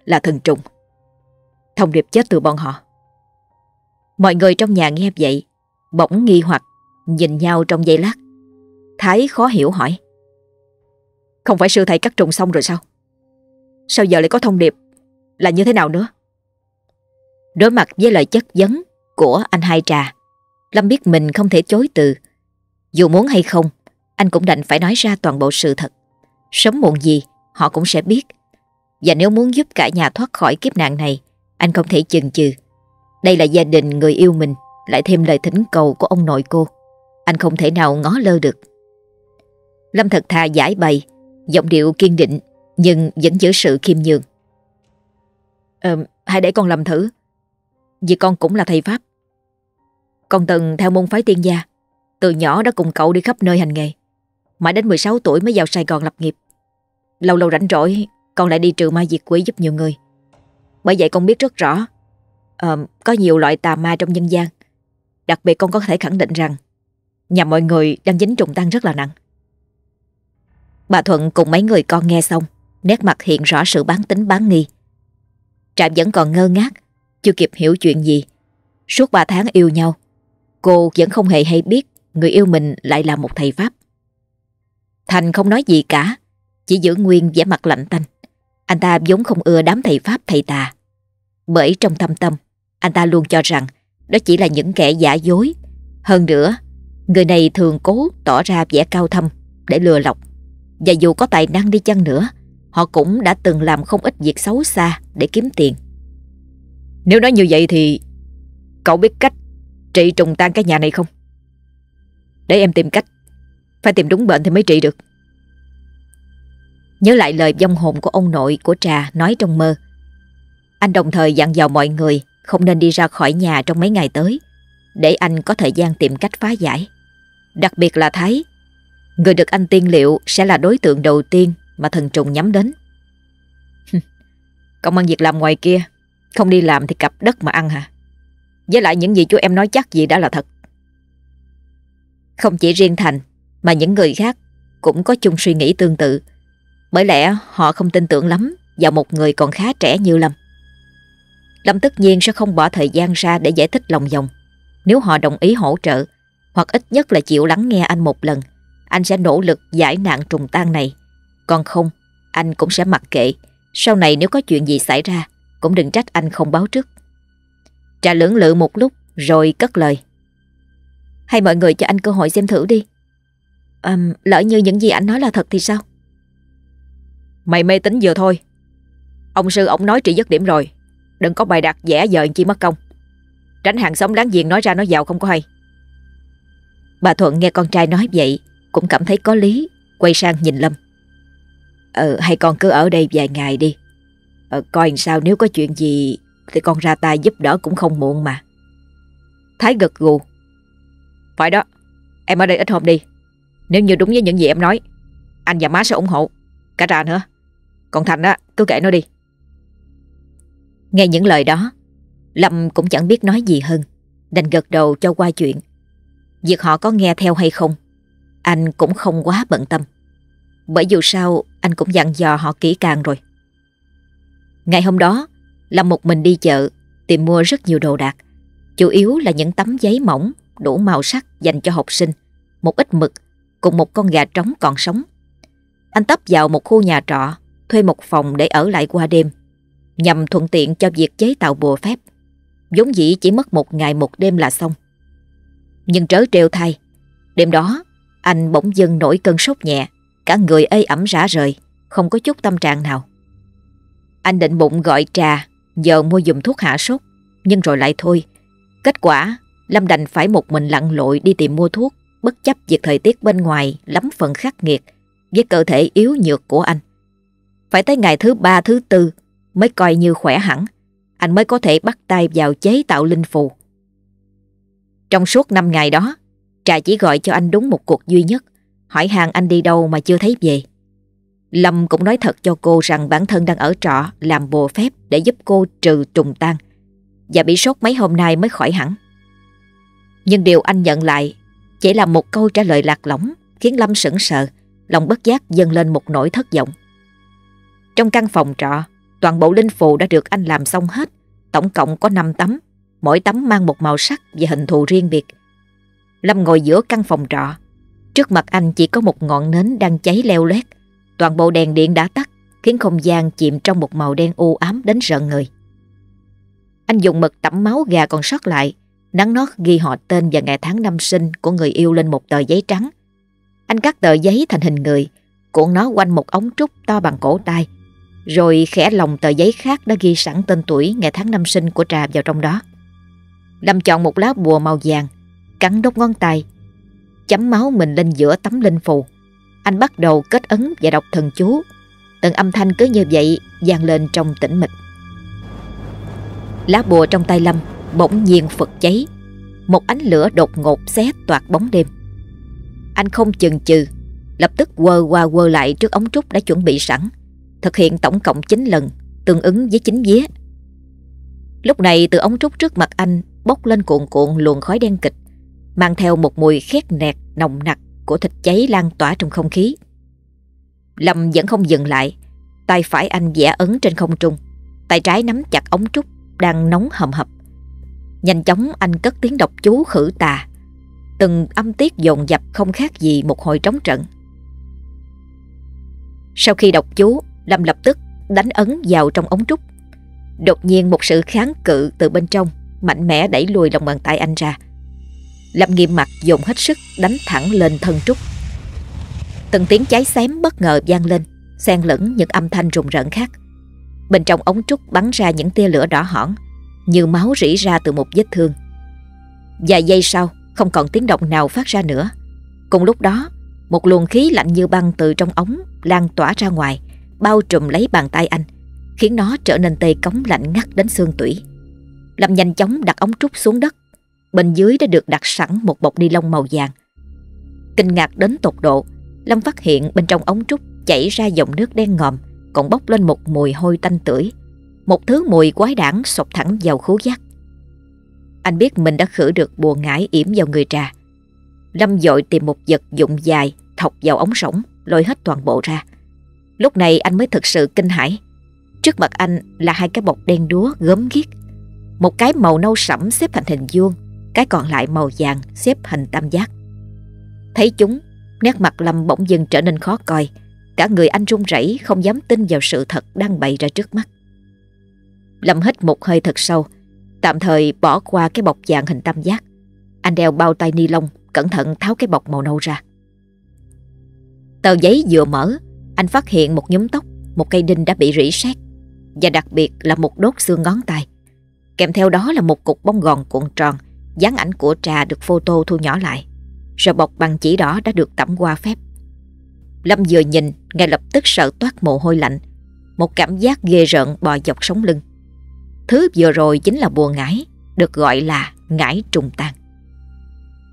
Là thần trùng. Thông điệp chết từ bọn họ. Mọi người trong nhà nghe vậy, bỗng nghi hoặc, nhìn nhau trong giây lát. Thái khó hiểu hỏi. Không phải sư thầy cắt trùng xong rồi sao? Sao giờ lại có thông điệp là như thế nào nữa? Đối mặt với lời chất vấn của anh hai trà, Lâm biết mình không thể chối từ. Dù muốn hay không, anh cũng đành phải nói ra toàn bộ sự thật. Sớm muộn gì, họ cũng sẽ biết. Và nếu muốn giúp cả nhà thoát khỏi kiếp nạn này, anh không thể chần chừ. Đây là gia đình người yêu mình, lại thêm lời thỉnh cầu của ông nội cô. Anh không thể nào ngó lơ được. Lâm thật thà giải bày, giọng điệu kiên định, nhưng vẫn giữ sự khiêm nhường. Ờ, hãy để con làm thử. Vì con cũng là thầy Pháp. Con từng theo môn phái tiên gia, từ nhỏ đã cùng cậu đi khắp nơi hành nghề. Mãi đến 16 tuổi mới vào Sài Gòn lập nghiệp. Lâu lâu rảnh rỗi, con lại đi trừ ma diệt quỷ giúp nhiều người. Bởi vậy con biết rất rõ, uh, có nhiều loại tà ma trong nhân gian. Đặc biệt con có thể khẳng định rằng, nhà mọi người đang dính trùng tăng rất là nặng. Bà Thuận cùng mấy người con nghe xong, nét mặt hiện rõ sự bán tính bán nghi. Trạm vẫn còn ngơ ngác, chưa kịp hiểu chuyện gì. Suốt 3 tháng yêu nhau, cô vẫn không hề hay biết người yêu mình lại là một thầy Pháp. Thành không nói gì cả, chỉ giữ nguyên vẻ mặt lạnh tanh. Anh ta vốn không ưa đám thầy Pháp thầy tà. Bởi trong thâm tâm, anh ta luôn cho rằng đó chỉ là những kẻ giả dối. Hơn nữa, người này thường cố tỏ ra vẻ cao thâm để lừa lọc. Và dù có tài năng đi chăng nữa, họ cũng đã từng làm không ít việc xấu xa để kiếm tiền. Nếu nói như vậy thì cậu biết cách trị trùng tan cái nhà này không? Để em tìm cách. Phải tìm đúng bệnh thì mới trị được. Nhớ lại lời vong hồn của ông nội của Trà nói trong mơ. Anh đồng thời dặn dò mọi người không nên đi ra khỏi nhà trong mấy ngày tới để anh có thời gian tìm cách phá giải. Đặc biệt là Thái, người được anh tiên liệu sẽ là đối tượng đầu tiên mà thần trùng nhắm đến. Công ăn việc làm ngoài kia, không đi làm thì cặp đất mà ăn hả? Với lại những gì chú em nói chắc gì đã là thật. Không chỉ riêng Thành, mà những người khác cũng có chung suy nghĩ tương tự. Bởi lẽ họ không tin tưởng lắm vào một người còn khá trẻ như Lâm. Lâm tất nhiên sẽ không bỏ thời gian ra để giải thích lòng vòng. Nếu họ đồng ý hỗ trợ, hoặc ít nhất là chịu lắng nghe anh một lần, anh sẽ nỗ lực giải nạn trùng tan này. Còn không, anh cũng sẽ mặc kệ. Sau này nếu có chuyện gì xảy ra, cũng đừng trách anh không báo trước. Trà lưỡng lự một lúc rồi cất lời. Hay mọi người cho anh cơ hội xem thử đi. À, lỡ như những gì anh nói là thật thì sao? Mày mê tính vừa thôi. Ông sư ông nói trị dứt điểm rồi. Đừng có bài đặt vẽ giờ chi mất công. Tránh hàng xóm láng giềng nói ra nói vào không có hay. Bà Thuận nghe con trai nói vậy cũng cảm thấy có lý, quay sang nhìn Lâm. Ờ, hay con cứ ở đây vài ngày đi. Ờ, coi sao nếu có chuyện gì thì con ra tay giúp đỡ cũng không muộn mà. Thái gật gù. Phải đó, em ở đây ít hôm đi. Nếu như đúng với những gì em nói, anh và má sẽ ủng hộ. Cả ra nữa. Còn Thành á, cứ kệ nó đi. Nghe những lời đó, Lâm cũng chẳng biết nói gì hơn, đành gật đầu cho qua chuyện. Việc họ có nghe theo hay không, anh cũng không quá bận tâm. Bởi dù sao, anh cũng dặn dò họ kỹ càng rồi. Ngày hôm đó, Lâm một mình đi chợ, tìm mua rất nhiều đồ đạc. Chủ yếu là những tấm giấy mỏng, đủ màu sắc dành cho học sinh, một ít mực, cùng một con gà trống còn sống. Anh tấp vào một khu nhà trọ, thuê một phòng để ở lại qua đêm, nhằm thuận tiện cho việc chế tạo bùa phép. vốn dĩ chỉ mất một ngày một đêm là xong. Nhưng trớ trêu thay, đêm đó anh bỗng dưng nổi cơn sốt nhẹ, cả người ê ẩm rã rời, không có chút tâm trạng nào. Anh định bụng gọi trà, giờ mua dùng thuốc hạ sốt, nhưng rồi lại thôi. Kết quả, Lâm đành phải một mình lặn lội đi tìm mua thuốc, bất chấp việc thời tiết bên ngoài lắm phần khắc nghiệt với cơ thể yếu nhược của anh. Phải tới ngày thứ ba thứ tư mới coi như khỏe hẳn, anh mới có thể bắt tay vào chế tạo linh phù. Trong suốt 5 ngày đó, Trà chỉ gọi cho anh đúng một cuộc duy nhất, hỏi hàng anh đi đâu mà chưa thấy về. Lâm cũng nói thật cho cô rằng bản thân đang ở trọ làm bùa phép để giúp cô trừ trùng tan và bị sốt mấy hôm nay mới khỏi hẳn. Nhưng điều anh nhận lại chỉ là một câu trả lời lạc lõng khiến Lâm sững sờ, lòng bất giác dâng lên một nỗi thất vọng. Trong căn phòng trọ, toàn bộ linh phù đã được anh làm xong hết, tổng cộng có 5 tấm, mỗi tấm mang một màu sắc và hình thù riêng biệt. Lâm ngồi giữa căn phòng trọ, Trước mặt anh chỉ có một ngọn nến đang cháy leo lét. Toàn bộ đèn điện đã tắt, khiến không gian chìm trong một màu đen u ám đến rợn người. Anh dùng mực tẩm máu gà còn sót lại, nắng nót ghi họ tên và ngày tháng năm sinh của người yêu lên một tờ giấy trắng. Anh cắt tờ giấy thành hình người, cuộn nó quanh một ống trúc to bằng cổ tay, rồi khẽ lòng tờ giấy khác đã ghi sẵn tên tuổi ngày tháng năm sinh của Trà vào trong đó. Lâm chọn một lá bùa màu vàng, cắn đốt ngón tay, chấm máu mình lên giữa tấm linh phù. Anh bắt đầu kết ấn và đọc thần chú. Từng âm thanh cứ như vậy vang lên trong tĩnh mịch. Lá bùa trong tay Lâm bỗng nhiên phật cháy. Một ánh lửa đột ngột xé toạc bóng đêm. Anh không chần chừ, lập tức quơ qua quơ lại trước ống trúc đã chuẩn bị sẵn, thực hiện tổng cộng 9 lần, tương ứng với 9 vía. Lúc này từ ống trúc trước mặt anh bốc lên cuộn cuộn luồng khói đen kịch, mang theo một mùi khét nẹt nồng nặc của thịt cháy lan tỏa trong không khí. Lâm vẫn không dừng lại, tay phải anh vẽ ấn trên không trung, tay trái nắm chặt ống trúc đang nóng hầm hập. Nhanh chóng anh cất tiếng đọc chú khử tà, từng âm tiết dồn dập không khác gì một hồi trống trận. Sau khi đọc chú, Lâm lập tức đánh ấn vào trong ống trúc. Đột nhiên một sự kháng cự từ bên trong mạnh mẽ đẩy lùi lòng bàn tay anh ra. Lâm nghiêm mặt dùng hết sức đánh thẳng lên thân trúc. Từng tiếng cháy xém bất ngờ vang lên, xen lẫn những âm thanh rùng rợn khác. Bên trong ống trúc bắn ra những tia lửa đỏ hỏn, như máu rỉ ra từ một vết thương. Vài giây sau, không còn tiếng động nào phát ra nữa. Cùng lúc đó, một luồng khí lạnh như băng từ trong ống lan tỏa ra ngoài, bao trùm lấy bàn tay anh, khiến nó trở nên tê cống lạnh ngắt đến xương tủy. Lâm nhanh chóng đặt ống trúc xuống đất, bên dưới đã được đặt sẵn một bọc ni lông màu vàng. Kinh ngạc đến tột độ, Lâm phát hiện bên trong ống trúc chảy ra dòng nước đen ngòm, còn bốc lên một mùi hôi tanh tưởi. Một thứ mùi quái đản sộc thẳng vào khứu giác. Anh biết mình đã khử được bùa ngải yểm vào người trà. Lâm dội tìm một vật dụng dài, thọc vào ống sổng, lôi hết toàn bộ ra. Lúc này anh mới thực sự kinh hãi. Trước mặt anh là hai cái bọc đen đúa gớm ghiếc. Một cái màu nâu sẫm xếp thành hình vuông, cái còn lại màu vàng xếp hình tam giác. Thấy chúng, nét mặt Lâm bỗng dưng trở nên khó coi. Cả người anh run rẩy không dám tin vào sự thật đang bày ra trước mắt. Lâm hít một hơi thật sâu, tạm thời bỏ qua cái bọc vàng hình tam giác. Anh đeo bao tay ni lông, cẩn thận tháo cái bọc màu nâu ra. Tờ giấy vừa mở, anh phát hiện một nhúm tóc, một cây đinh đã bị rỉ sét và đặc biệt là một đốt xương ngón tay. Kèm theo đó là một cục bông gòn cuộn tròn, dáng ảnh của trà được photo thu nhỏ lại, rồi bọc bằng chỉ đỏ đã được tẩm qua phép. Lâm vừa nhìn, ngay lập tức sợ toát mồ hôi lạnh, một cảm giác ghê rợn bò dọc sống lưng. Thứ vừa rồi chính là bùa ngải, được gọi là ngải trùng tan.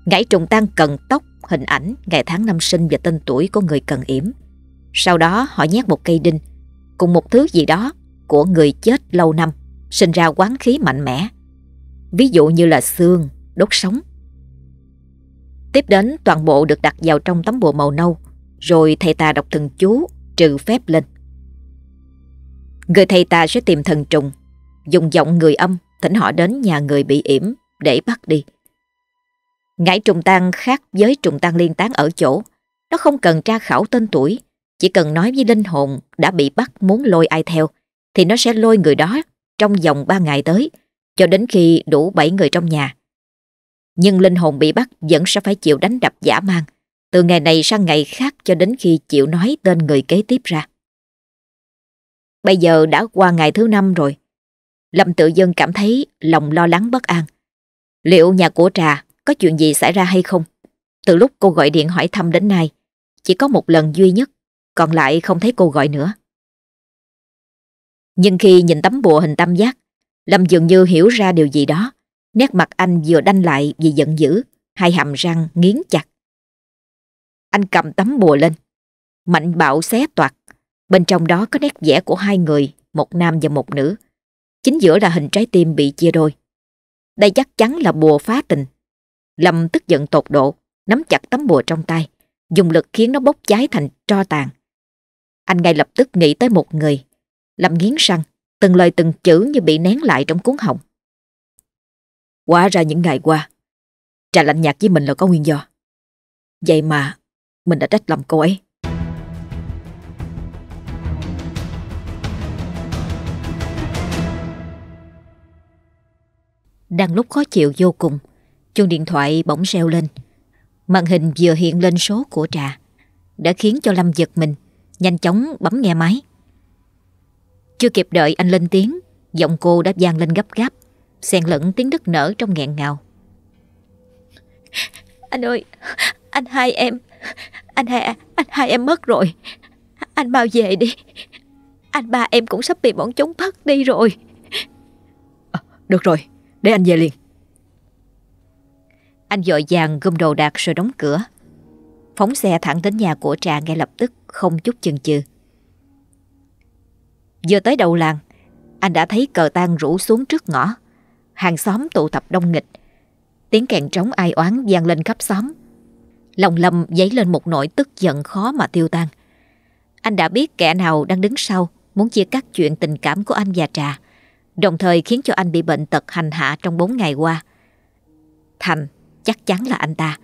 Ngải trùng tan cần tóc, hình ảnh, ngày tháng năm sinh và tên tuổi của người cần yểm. Sau đó họ nhét một cây đinh cùng một thứ gì đó của người chết lâu năm sinh ra quán khí mạnh mẽ. Ví dụ như là xương, đốt sống. Tiếp đến toàn bộ được đặt vào trong tấm bùa màu nâu rồi thầy ta đọc thần chú trừ phép lên. Người thầy ta sẽ tìm thần trùng dùng giọng người âm thỉnh họ đến nhà người bị yểm để bắt đi. Ngải trùng tan khác với trùng tan liên tán ở chỗ, nó không cần tra khảo tên tuổi, chỉ cần nói với linh hồn đã bị bắt muốn lôi ai theo, thì nó sẽ lôi người đó trong vòng 3 ngày tới, cho đến khi đủ 7 người trong nhà. Nhưng linh hồn bị bắt vẫn sẽ phải chịu đánh đập giả mang, từ ngày này sang ngày khác cho đến khi chịu nói tên người kế tiếp ra. Bây giờ đã qua ngày thứ năm rồi, Lâm tự dân cảm thấy lòng lo lắng bất an. Liệu nhà của Trà có chuyện gì xảy ra hay không? Từ lúc cô gọi điện hỏi thăm đến nay, chỉ có một lần duy nhất, còn lại không thấy cô gọi nữa. Nhưng khi nhìn tấm bùa hình tam giác, Lâm dường như hiểu ra điều gì đó. Nét mặt anh vừa đanh lại vì giận dữ, hai hàm răng nghiến chặt. Anh cầm tấm bùa lên, mạnh bạo xé toạc. Bên trong đó có nét vẽ của hai người, một nam và một nữ. Chính giữa là hình trái tim bị chia đôi. Đây chắc chắn là bùa phá tình. Lâm tức giận tột độ, nắm chặt tấm bùa trong tay, dùng lực khiến nó bốc cháy thành tro tàn. Anh ngay lập tức nghĩ tới một người. Lâm nghiến răng, từng lời từng chữ như bị nén lại trong cuốn họng. Quá ra những ngày qua, trà lạnh nhạt với mình là có nguyên do. Vậy mà Mình đã trách lầm cô ấy Đang lúc khó chịu vô cùng Chuông điện thoại bỗng reo lên Màn hình vừa hiện lên số của Trà Đã khiến cho Lâm giật mình Nhanh chóng bấm nghe máy. Chưa kịp đợi anh lên tiếng Giọng cô đã vang lên gấp gáp xen lẫn tiếng đứt nở trong nghẹn ngào. Anh ơi Anh hai em Anh hai, anh hai em mất rồi. Anh mau về đi. Anh ba em cũng sắp bị bọn chúng bắt đi rồi. À, Được rồi Để anh về liền. Anh dội vàng gom đồ đạc rồi đóng cửa Phóng xe thẳng đến nhà của Trà ngay lập tức, Không chút chần chừ. Vừa tới đầu làng, Anh đã thấy cờ tang rủ xuống trước ngõ. Hàng xóm tụ tập đông nghịch. Tiếng kèn trống ai oán vang lên khắp xóm. Lòng Lâm dấy lên một nỗi tức giận khó mà tiêu tan. Anh đã biết kẻ nào đang đứng sau Muốn chia cắt chuyện tình cảm của anh và Trà, Đồng thời khiến cho anh bị bệnh tật hành hạ trong 4 ngày qua. Thành, chắc chắn là anh ta.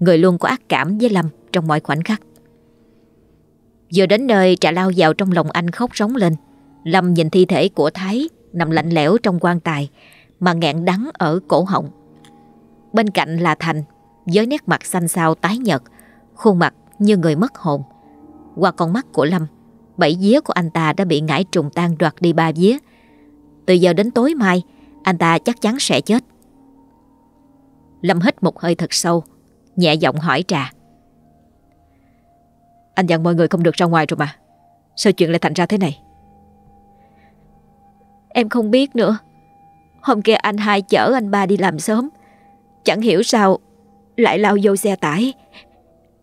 Người luôn có ác cảm với Lâm trong mọi khoảnh khắc Vừa đến nơi Trà lao vào trong lòng anh khóc rống lên Lâm nhìn thi thể của Thái Nằm lạnh lẽo trong quan tài Mà ngẹn đắng ở cổ họng Bên cạnh là Thành với nét mặt xanh xao tái nhợt, khuôn mặt như người mất hồn. Qua con mắt của Lâm, bảy vía của anh ta đã bị ngải trùng tan đoạt đi ba vía. Từ giờ đến tối mai, anh ta chắc chắn sẽ chết. Lâm hít một hơi thật sâu, nhẹ giọng hỏi Trà. Anh dặn mọi người không được ra ngoài rồi mà. Sao chuyện lại thành ra thế này? Em không biết nữa. Hôm kia anh hai chở anh ba đi làm sớm. Chẳng hiểu sao lại lao vô xe tải.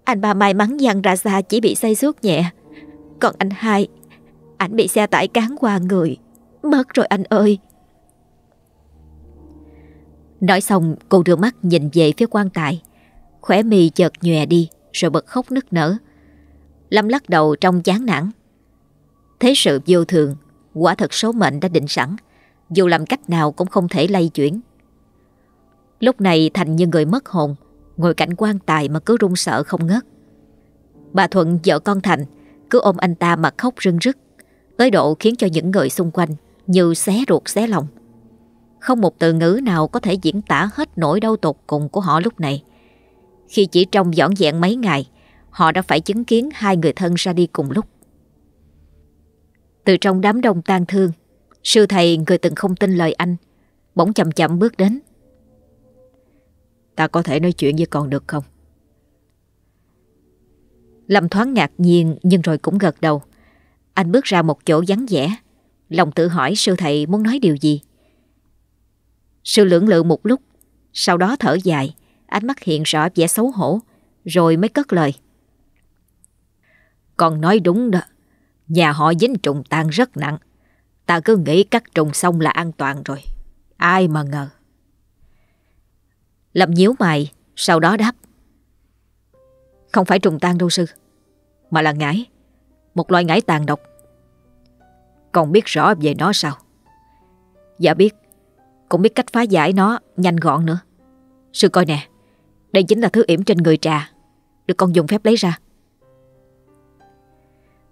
Anh ba may mắn văng ra xa chỉ bị say xước nhẹ. Còn anh hai, anh bị xe tải cán qua người. Mất rồi anh ơi. Nói xong cô đưa mắt nhìn về phía quan tài. Khỏe mì chợt nhòe đi rồi bật khóc nức nở. Lâm lắc đầu trong chán nản. Thế sự vô thường, quả thật số mệnh đã định sẵn. Dù làm cách nào cũng không thể lay chuyển. Lúc này Thành như người mất hồn Ngồi cạnh quan tài mà cứ run sợ không ngớt Bà Thuận vợ con Thành Cứ ôm anh ta mà khóc rưng rức Tới độ khiến cho những người xung quanh Như xé ruột xé lòng Không một từ ngữ nào có thể diễn tả hết nỗi đau tột cùng của họ lúc này khi chỉ trong dọn dẹn mấy ngày Họ đã phải chứng kiến hai người thân ra đi cùng lúc Từ trong đám đông tang thương Sư thầy người từng không tin lời anh Bỗng chậm chậm bước đến Ta có thể nói chuyện với con được không? Lâm thoáng ngạc nhiên nhưng rồi cũng gật đầu. Anh bước ra một chỗ vắng vẻ. Lòng tự hỏi sư thầy muốn nói điều gì. Sư lưỡng lự một lúc, sau đó thở dài, ánh mắt hiện rõ vẻ xấu hổ, rồi mới cất lời. Con nói đúng đó, nhà họ dính trùng tan rất nặng. Ta cứ nghĩ cắt trùng xong là an toàn rồi. Ai mà ngờ. Lâm nhíu mày, sau đó đáp. Không phải trùng tan đâu sư, mà là ngải, một loại ngải tàn độc. Con biết rõ về nó sao? Dạ biết, cũng biết cách phá giải nó nhanh gọn nữa. Sư coi nè, đây chính là thứ yểm trên người trà, được con dùng phép lấy ra.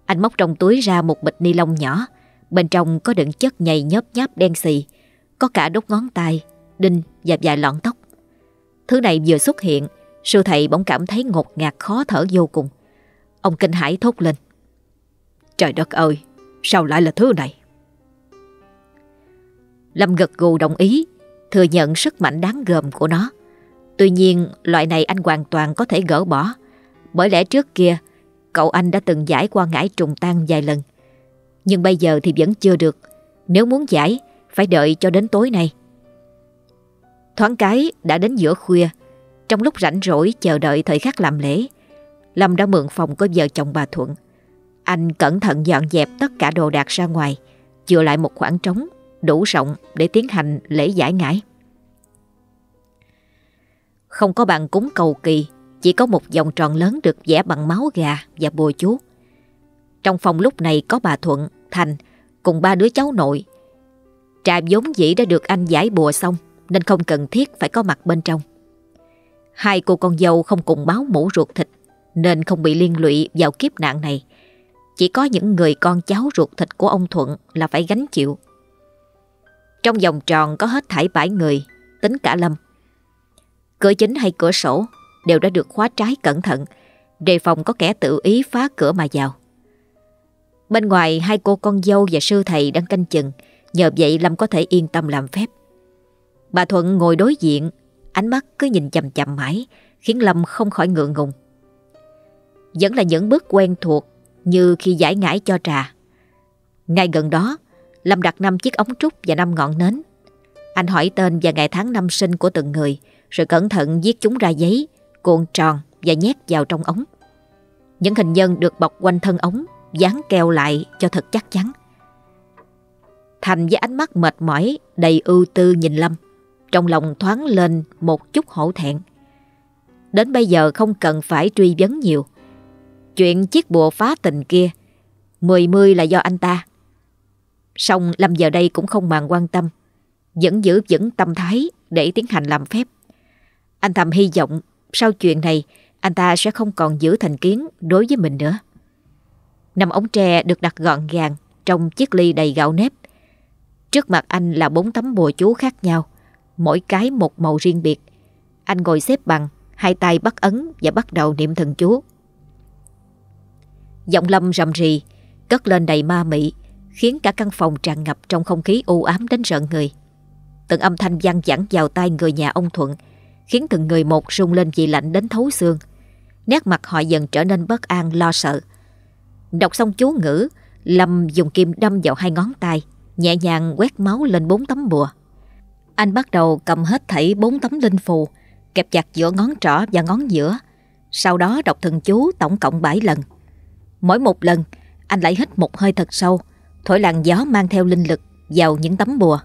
Anh móc trong túi ra một bịch ni lông nhỏ, bên trong có đựng chất nhầy nhớp nháp đen xì, có cả đốt ngón tay, đinh và vài lọn tóc. Thứ này vừa xuất hiện, sư thầy bỗng cảm thấy ngột ngạt khó thở vô cùng. Ông kinh hãi thốt lên. Trời đất ơi, sao lại là thứ này? Lâm gật gù đồng ý, thừa nhận sức mạnh đáng gờm của nó. Tuy nhiên, loại này anh hoàn toàn có thể gỡ bỏ. Bởi lẽ trước kia, cậu anh đã từng giải qua ngải trùng tan vài lần. Nhưng bây giờ thì vẫn chưa được. Nếu muốn giải, phải đợi cho đến tối nay. Thoáng cái đã đến giữa khuya Trong lúc rảnh rỗi chờ đợi thời khắc làm lễ Lâm đã mượn phòng của vợ chồng bà Thuận Anh cẩn thận dọn dẹp tất cả đồ đạc ra ngoài Chừa lại một khoảng trống Đủ rộng để tiến hành lễ giải ngải không có bàn cúng cầu kỳ Chỉ có một vòng tròn lớn được vẽ bằng máu gà và bùa chú Trong phòng lúc này có bà Thuận, Thành Cùng ba đứa cháu nội Trà vốn dĩ đã được anh giải bùa xong nên không cần thiết phải có mặt bên trong. Hai cô con dâu không cùng báo mũ ruột thịt nên không bị liên lụy vào kiếp nạn này. Chỉ có những người con cháu ruột thịt của ông Thuận là phải gánh chịu. Trong vòng tròn có hết thảy bảy người, tính cả Lâm. Cửa chính hay cửa sổ đều đã được khóa trái cẩn thận, đề phòng có kẻ tự ý phá cửa mà vào. Bên ngoài hai cô con dâu và sư thầy đang canh chừng, nhờ vậy Lâm có thể yên tâm làm phép. Bà Thuận ngồi đối diện, ánh mắt cứ nhìn chầm chầm mãi, khiến Lâm không khỏi ngượng ngùng. Vẫn là những bước quen thuộc như khi giải ngải cho trà. Ngay gần đó, Lâm đặt năm chiếc ống trúc và năm ngọn nến. Anh hỏi tên và ngày tháng năm sinh của từng người, rồi cẩn thận viết chúng ra giấy, cuộn tròn và nhét vào trong ống. Những hình nhân được bọc quanh thân ống, dán keo lại cho thật chắc chắn. Thành với ánh mắt mệt mỏi, đầy ưu tư nhìn Lâm. Trong lòng thoáng lên một chút hổ thẹn. Đến bây giờ không cần phải truy vấn nhiều. Chuyện chiếc bùa phá tình kia, mười mươi là do anh ta. Xong Lâm giờ đây cũng không màng quan tâm, vẫn giữ vững tâm thái để tiến hành làm phép. Anh thầm hy vọng sau chuyện này anh ta sẽ không còn giữ thành kiến đối với mình nữa. Năm ống tre được đặt gọn gàng trong chiếc ly đầy gạo nếp. Trước mặt anh là bốn tấm bùa chú khác nhau, mỗi cái một màu riêng biệt. Anh ngồi xếp bằng, hai tay bắt ấn và bắt đầu niệm thần chú. Giọng lâm rầm rì, cất lên đầy ma mị, khiến cả căn phòng tràn ngập trong không khí u ám đến rợn người. Từng âm thanh vang vẳng vào tai người nhà ông Thuận, khiến từng người một rung lên vì lạnh đến thấu xương. Nét mặt họ dần trở nên bất an, lo sợ. Đọc xong chú ngữ, Lâm dùng kim đâm vào hai ngón tay, nhẹ nhàng quét máu lên bốn tấm bùa. Anh bắt đầu cầm hết thảy bốn tấm linh phù, kẹp chặt giữa ngón trỏ và ngón giữa. Sau đó đọc thần chú tổng cộng 7 lần. Mỗi một lần, anh lại hít một hơi thật sâu, thổi làn gió mang theo linh lực vào những tấm bùa.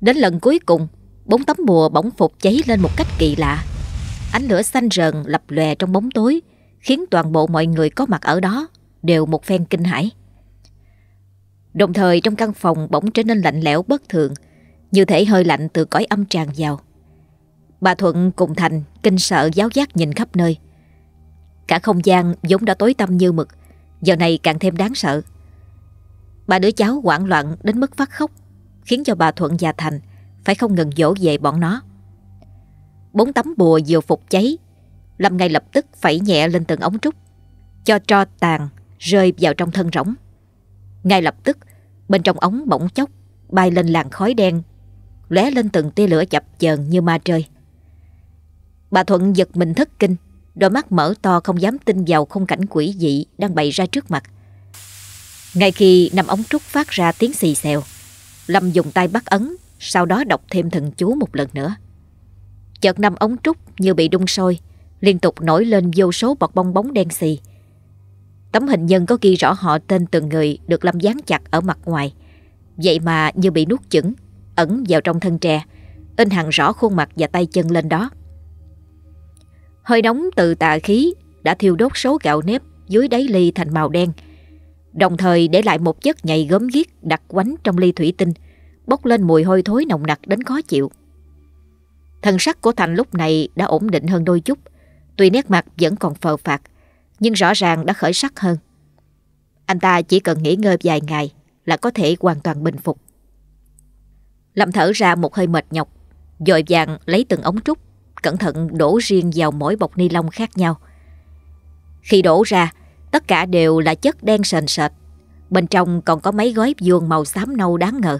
Đến lần cuối cùng, bốn tấm bùa bỗng phục cháy lên một cách kỳ lạ. Ánh lửa xanh rờn lập lòe trong bóng tối, khiến toàn bộ mọi người có mặt ở đó đều một phen kinh hãi. Đồng thời trong căn phòng bỗng trở nên lạnh lẽo bất thường, như thể hơi lạnh từ cõi âm tràn vào. Bà Thuận cùng Thành kinh sợ giáo giác nhìn khắp nơi. Cả không gian vốn đã tối tăm như mực, giờ này càng thêm đáng sợ. Ba đứa cháu hoảng loạn đến mức phát khóc, khiến cho bà Thuận và Thành phải không ngừng dỗ về bọn nó. Bốn tấm bùa vừa phục cháy, Lâm ngay lập tức phẩy nhẹ lên từng ống trúc, cho tro tàn rơi vào trong thân rỗng. Ngay lập tức, bên trong ống bỗng chốc bay lên làn khói đen, lóe lên từng tia lửa chập chờn như ma trời. Bà Thuận giật mình thất kinh, đôi mắt mở to không dám tin vào khung cảnh quỷ dị đang bày ra trước mặt. Ngay khi năm ống trúc phát ra tiếng xì xèo, Lâm dùng tay bắt ấn, sau đó đọc thêm thần chú một lần nữa. Chợt năm ống trúc như bị đun sôi, liên tục nổi lên vô số bọt bong bóng đen xì. Tấm hình nhân có ghi rõ họ tên từng người được Lâm dán chặt ở mặt ngoài. Vậy mà như bị nuốt chửng, ẩn vào trong thân tre, in hẳn rõ khuôn mặt và tay chân lên đó. Hơi nóng từ tà khí đã thiêu đốt số gạo nếp dưới đáy ly thành màu đen, đồng thời để lại một chất nhầy gớm ghiếc đặc quánh trong ly thủy tinh, bốc lên mùi hôi thối nồng nặc đến khó chịu. Thần sắc của Thành lúc này đã ổn định hơn đôi chút, tuy nét mặt vẫn còn phờ phạt, nhưng rõ ràng đã khởi sắc hơn. Anh ta chỉ cần nghỉ ngơi vài ngày là có thể hoàn toàn bình phục. Lâm thở ra một hơi mệt nhọc, dội vàng lấy từng ống trúc, cẩn thận đổ riêng vào mỗi bọc ni lông khác nhau. Khi đổ ra, tất cả đều là chất đen sền sệt, bên trong còn có mấy gói vuông màu xám nâu đáng ngờ.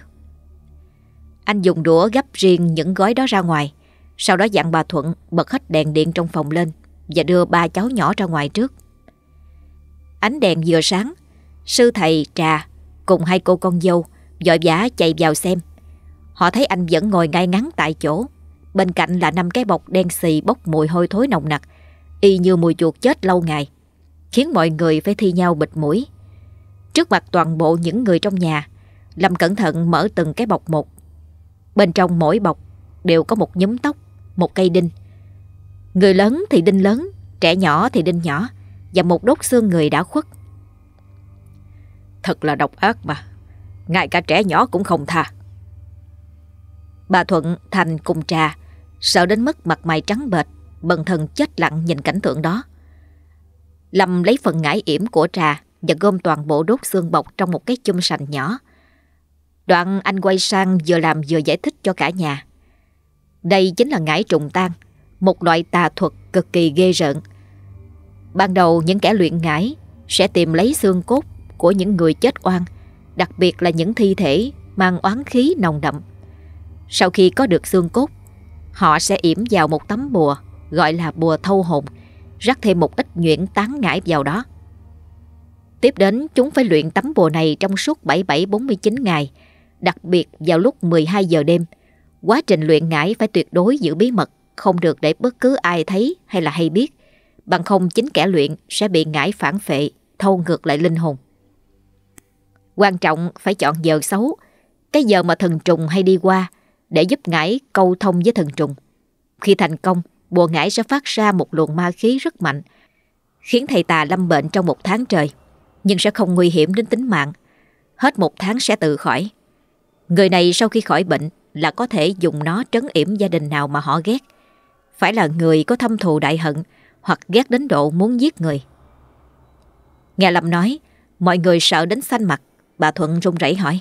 Anh dùng đũa gấp riêng những gói đó ra ngoài, sau đó dặn bà Thuận bật hết đèn điện trong phòng lên và đưa ba cháu nhỏ ra ngoài trước. Ánh đèn vừa sáng, sư thầy trà cùng hai cô con dâu vội vã chạy vào xem. Họ thấy anh vẫn ngồi ngay ngắn tại chỗ. Bên cạnh là năm cái bọc đen xì bốc mùi hôi thối nồng nặc, y như mùi chuột chết lâu ngày, khiến mọi người phải thi nhau bịt mũi. Trước mặt toàn bộ những người trong nhà, Lâm cẩn thận mở từng cái bọc một. Bên trong mỗi bọc đều có một nhúm tóc, một cây đinh. Người lớn thì đinh lớn, trẻ nhỏ thì đinh nhỏ và một đốt xương người đã khuất. Thật là độc ác mà, ngay cả trẻ nhỏ cũng không tha. Bà Thuận, Thành cùng trà, sợ đến mức mặt mày trắng bệch, bần thần chết lặng nhìn cảnh tượng đó. Lâm lấy phần ngải yểm của trà và gom toàn bộ đốt xương bọc trong một cái chum sành nhỏ. Đoạn anh quay sang vừa làm vừa giải thích cho cả nhà. Đây chính là ngải trùng tan, một loại tà thuật cực kỳ ghê rợn. Ban đầu những kẻ luyện ngải sẽ tìm lấy xương cốt của những người chết oan, đặc biệt là những thi thể mang oán khí nồng đậm. Sau khi có được xương cốt, họ sẽ yểm vào một tấm bùa gọi là bùa thâu hồn, rắc thêm một ít nhuyễn tán ngải vào đó. Tiếp đến chúng phải luyện tấm bùa này trong suốt 7749 ngày, đặc biệt vào lúc 12 giờ đêm. Quá trình luyện ngải phải tuyệt đối giữ bí mật, không được để bất cứ ai thấy hay là hay biết. Bằng không chính kẻ luyện sẽ bị ngải phản phệ, thâu ngược lại linh hồn. Quan trọng phải chọn giờ xấu, cái giờ mà thần trùng hay đi qua để giúp ngải câu thông với thần trùng. Khi thành công, bùa ngải sẽ phát ra một luồng ma khí rất mạnh, khiến thầy tà lâm bệnh trong một tháng trời, nhưng sẽ không nguy hiểm đến tính mạng. Hết một tháng sẽ tự khỏi. Người này sau khi khỏi bệnh là có thể dùng nó trấn yểm gia đình nào mà họ ghét. Phải là người có thâm thù đại hận hoặc ghét đến độ muốn giết người. Nghe Lâm nói, mọi người sợ đến xanh mặt, bà Thuận run rẩy hỏi.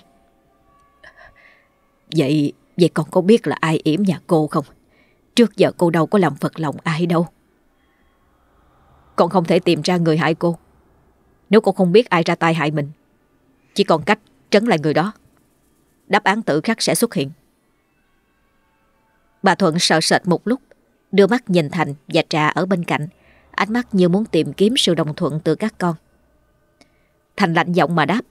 Vậy, vậy con có biết là ai yểm nhà cô không? Trước giờ cô đâu có làm phật lòng ai đâu. Con không thể tìm ra người hại cô. Nếu cô không biết ai ra tay hại mình, chỉ còn cách trấn lại người đó. Đáp án tự khắc sẽ xuất hiện. Bà Thuận sợ sệt một lúc, đưa mắt nhìn Thành và Trà ở bên cạnh, ánh mắt như muốn tìm kiếm sự đồng thuận từ các con. Thành lạnh giọng mà đáp.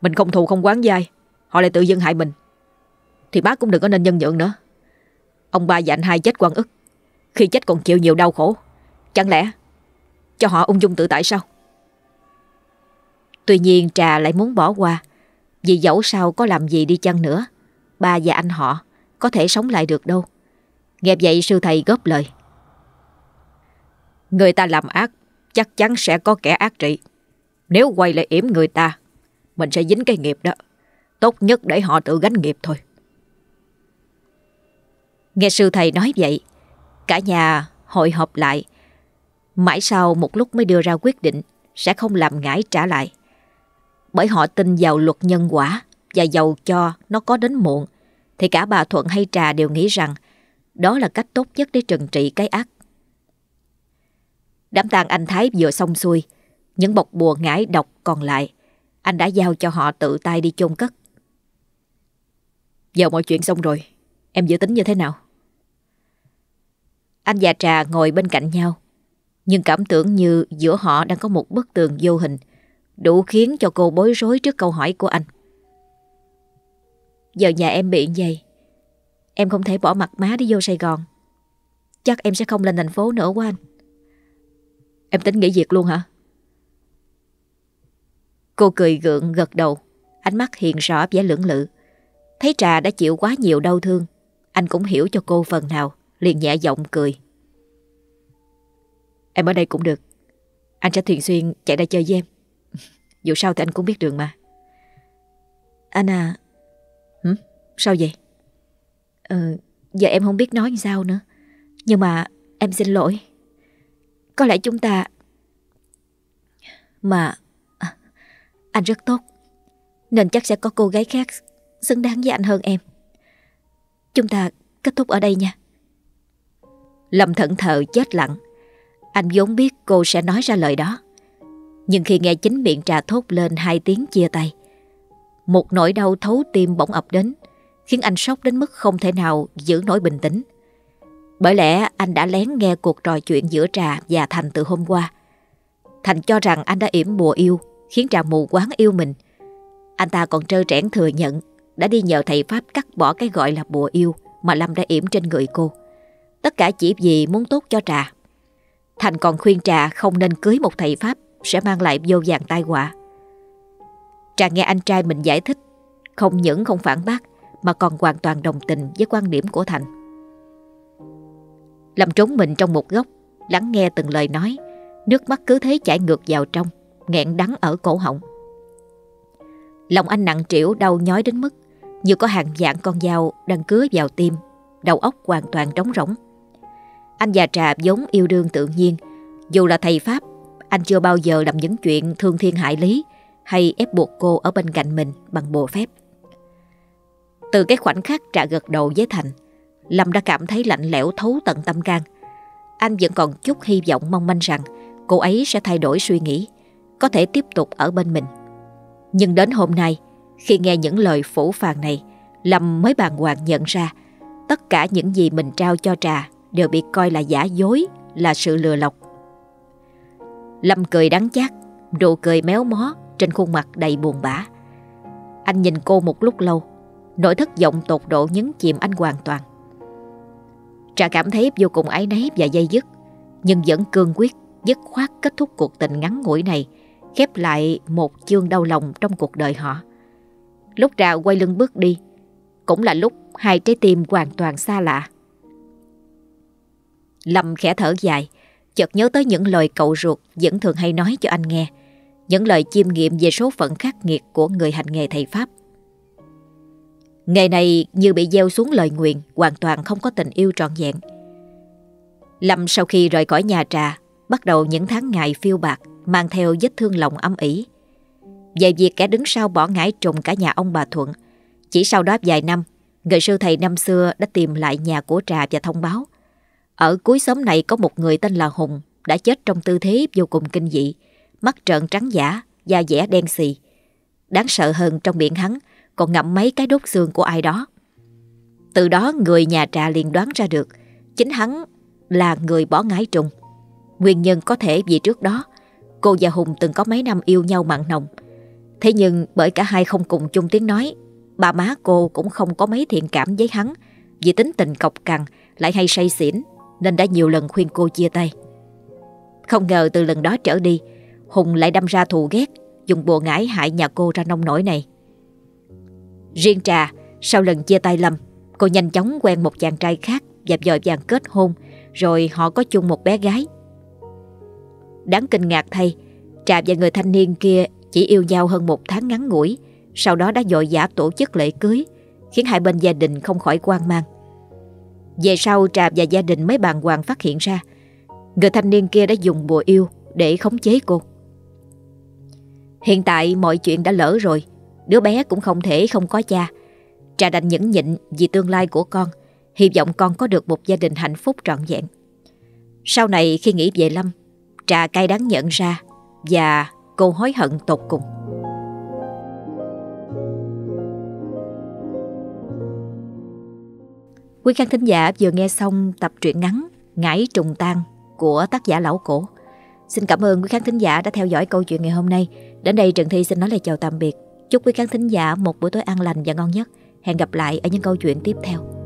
Mình không thù không quán dai, họ lại tự dưng hại mình. Thì bác cũng đừng có nên nhân nhượng nữa. Ông ba và anh hai chết quan ức, khi chết còn chịu nhiều đau khổ. Chẳng lẽ cho họ ung dung tự tại sao? Tuy nhiên Trà lại muốn bỏ qua, vì dẫu sao có làm gì đi chăng nữa, ba và anh họ có thể sống lại được đâu. Nghe vậy sư thầy góp lời. Người ta làm ác, chắc chắn sẽ có kẻ ác trị. Nếu quay lại yểm người ta, mình sẽ dính cái nghiệp đó. Tốt nhất để họ tự gánh nghiệp thôi. Nghe sư thầy nói vậy, cả nhà hội họp lại. Mãi sau một lúc mới đưa ra quyết định sẽ không làm ngải trả lại. Bởi họ tin vào luật nhân quả và giàu cho nó có đến muộn thì cả bà Thuận hay Trà đều nghĩ rằng đó là cách tốt nhất để trừng trị cái ác. Đám tang anh Thái vừa xong xuôi, những bọc bùa ngải độc còn lại, anh đã giao cho họ tự tay đi chôn cất. Giờ mọi chuyện xong rồi, em dự tính như thế nào? Anh và Trà ngồi bên cạnh nhau, nhưng cảm tưởng như giữa họ đang có một bức tường vô hình, đủ khiến cho cô bối rối trước câu hỏi của anh. Giờ nhà em bị vậy, em không thể bỏ mặt má đi vô Sài Gòn. Chắc em sẽ không lên thành phố nữa quá anh. Em tính nghỉ việc luôn hả? Cô cười gượng gật đầu, ánh mắt hiện rõ vẻ lưỡng lự. Thấy Trà đã chịu quá nhiều đau thương, anh cũng hiểu cho cô phần nào, liền nhẹ giọng cười. Em ở đây cũng được, anh sẽ thường xuyên chạy ra chơi với em. Dù sao thì anh cũng biết đường mà. Anh à... Hử? Sao vậy? Ờ, giờ em không biết nói sao nữa. Nhưng mà em xin lỗi. Có lẽ chúng ta... Mà... À, anh rất tốt. Nên chắc sẽ có cô gái khác xứng đáng với anh hơn em. Chúng ta kết thúc ở đây nha. Lâm thận thờ chết lặng. Anh vốn biết cô sẽ nói ra lời đó. Nhưng khi nghe chính miệng trà thốt lên hai tiếng chia tay, một nỗi đau thấu tim bỗng ập đến, khiến anh sốc đến mức không thể nào giữ nổi bình tĩnh. Bởi lẽ anh đã lén nghe cuộc trò chuyện giữa Trà và Thành từ hôm qua. Thành cho rằng anh đã yểm bùa yêu, khiến Trà mù quáng yêu mình. Anh ta còn trơ trẽn thừa nhận đã đi nhờ thầy Pháp cắt bỏ cái gọi là bùa yêu mà Lâm đã yểm trên người cô. Tất cả chỉ vì muốn tốt cho Trà. Thành còn khuyên Trà không nên cưới một thầy Pháp sẽ mang lại vô vàng tai họa. Trà nghe anh trai mình giải thích, không những không phản bác mà còn hoàn toàn đồng tình với quan điểm của Thành. Lâm trốn mình trong một góc, lắng nghe từng lời nói, nước mắt cứ thế chảy ngược vào trong, nghẹn đắng ở cổ họng. Lòng anh nặng trĩu đau nhói đến mức như có hàng vạn con dao đang cứa vào tim, đầu óc hoàn toàn trống rỗng. Anh già Trà vốn yêu đương tự nhiên, Dù là thầy Pháp, anh chưa bao giờ làm những chuyện thương thiên hại lý hay ép buộc cô ở bên cạnh mình bằng bùa phép. Từ cái khoảnh khắc trà gật đầu với Thành, Lâm đã cảm thấy lạnh lẽo thấu tận tâm can. Anh vẫn còn chút hy vọng mong manh rằng cô ấy sẽ thay đổi suy nghĩ, có thể tiếp tục ở bên mình. Nhưng đến hôm nay, khi nghe những lời phủ phàng này, Lâm mới bàng hoàng nhận ra tất cả những gì mình trao cho trà đều bị coi là giả dối, là sự lừa lọc. Lâm cười đắng chát, nụ cười méo mó trên khuôn mặt đầy buồn bã. Anh nhìn cô một lúc lâu, nỗi thất vọng tột độ nhấn chìm anh hoàn toàn. Trà cảm thấy vô cùng áy náy và dây dứt, nhưng vẫn cương quyết, dứt khoát kết thúc cuộc tình ngắn ngủi này, khép lại một chương đau lòng trong cuộc đời họ. Lúc ra quay lưng bước đi, cũng là lúc hai trái tim hoàn toàn xa lạ. Lâm khẽ thở dài, chợt nhớ tới những lời cậu ruột vẫn thường hay nói cho anh nghe, những lời chiêm nghiệm về số phận khắc nghiệt của người hành nghề thầy Pháp. nghề này như bị gieo xuống lời nguyện, hoàn toàn không có tình yêu trọn vẹn. Lâm sau khi rời khỏi nhà trà, bắt đầu những tháng ngày phiêu bạc, mang theo vết thương lòng âm ỉ. Về việc kẻ đứng sau bỏ ngải trùng cả nhà ông bà Thuận, chỉ sau đó vài năm, người sư thầy năm xưa đã tìm lại nhà của trà và thông báo. Ở cuối xóm này có một người tên là Hùng đã chết trong tư thế vô cùng kinh dị, mắt trợn trắng giả, da dẻ đen xì. Đáng sợ hơn trong miệng hắn còn ngậm mấy cái đốt xương của ai đó. Từ đó người nhà trà liền đoán ra được chính hắn là người bỏ ngải trùng. Nguyên nhân có thể vì trước đó cô và Hùng từng có mấy năm yêu nhau mặn nồng. Thế nhưng bởi cả hai không cùng chung tiếng nói, bà má cô cũng không có mấy thiện cảm với hắn vì tính tình cọc cằn lại hay say xỉn nên đã nhiều lần khuyên cô chia tay. Không ngờ từ lần đó trở đi, Hùng lại đâm ra thù ghét, dùng bùa ngải hại nhà cô ra nông nổi này. Riêng Trà, sau lần chia tay Lâm, cô nhanh chóng quen một chàng trai khác và vội vàng kết hôn, rồi họ có chung một bé gái. Đáng kinh ngạc thay, Trà và người thanh niên kia chỉ yêu nhau hơn một tháng ngắn ngủi, sau đó đã dội dã tổ chức lễ cưới, khiến hai bên gia đình không khỏi quan mang. Về sau Trà và gia đình mới bàn hoàng phát hiện ra, người thanh niên kia đã dùng bùa yêu để khống chế cô. Hiện tại mọi chuyện đã lỡ rồi, Đứa bé cũng không thể không có cha Trà đành nhẫn nhịn vì tương lai của con Hy vọng con có được một gia đình hạnh phúc trọn vẹn Sau này khi nghĩ về Lâm Trà cay đắng nhận ra Và cô hối hận tột cùng Quý khán thính giả, vừa nghe xong tập truyện ngắn Ngải trùng tan của tác giả Lão Cổ Xin cảm ơn quý khán thính giả đã theo dõi câu chuyện ngày hôm nay Đến đây, Trần Thi xin nói lời chào tạm biệt Chúc quý khán thính giả một buổi tối an lành và ngon nhất. Hẹn gặp lại ở những câu chuyện tiếp theo.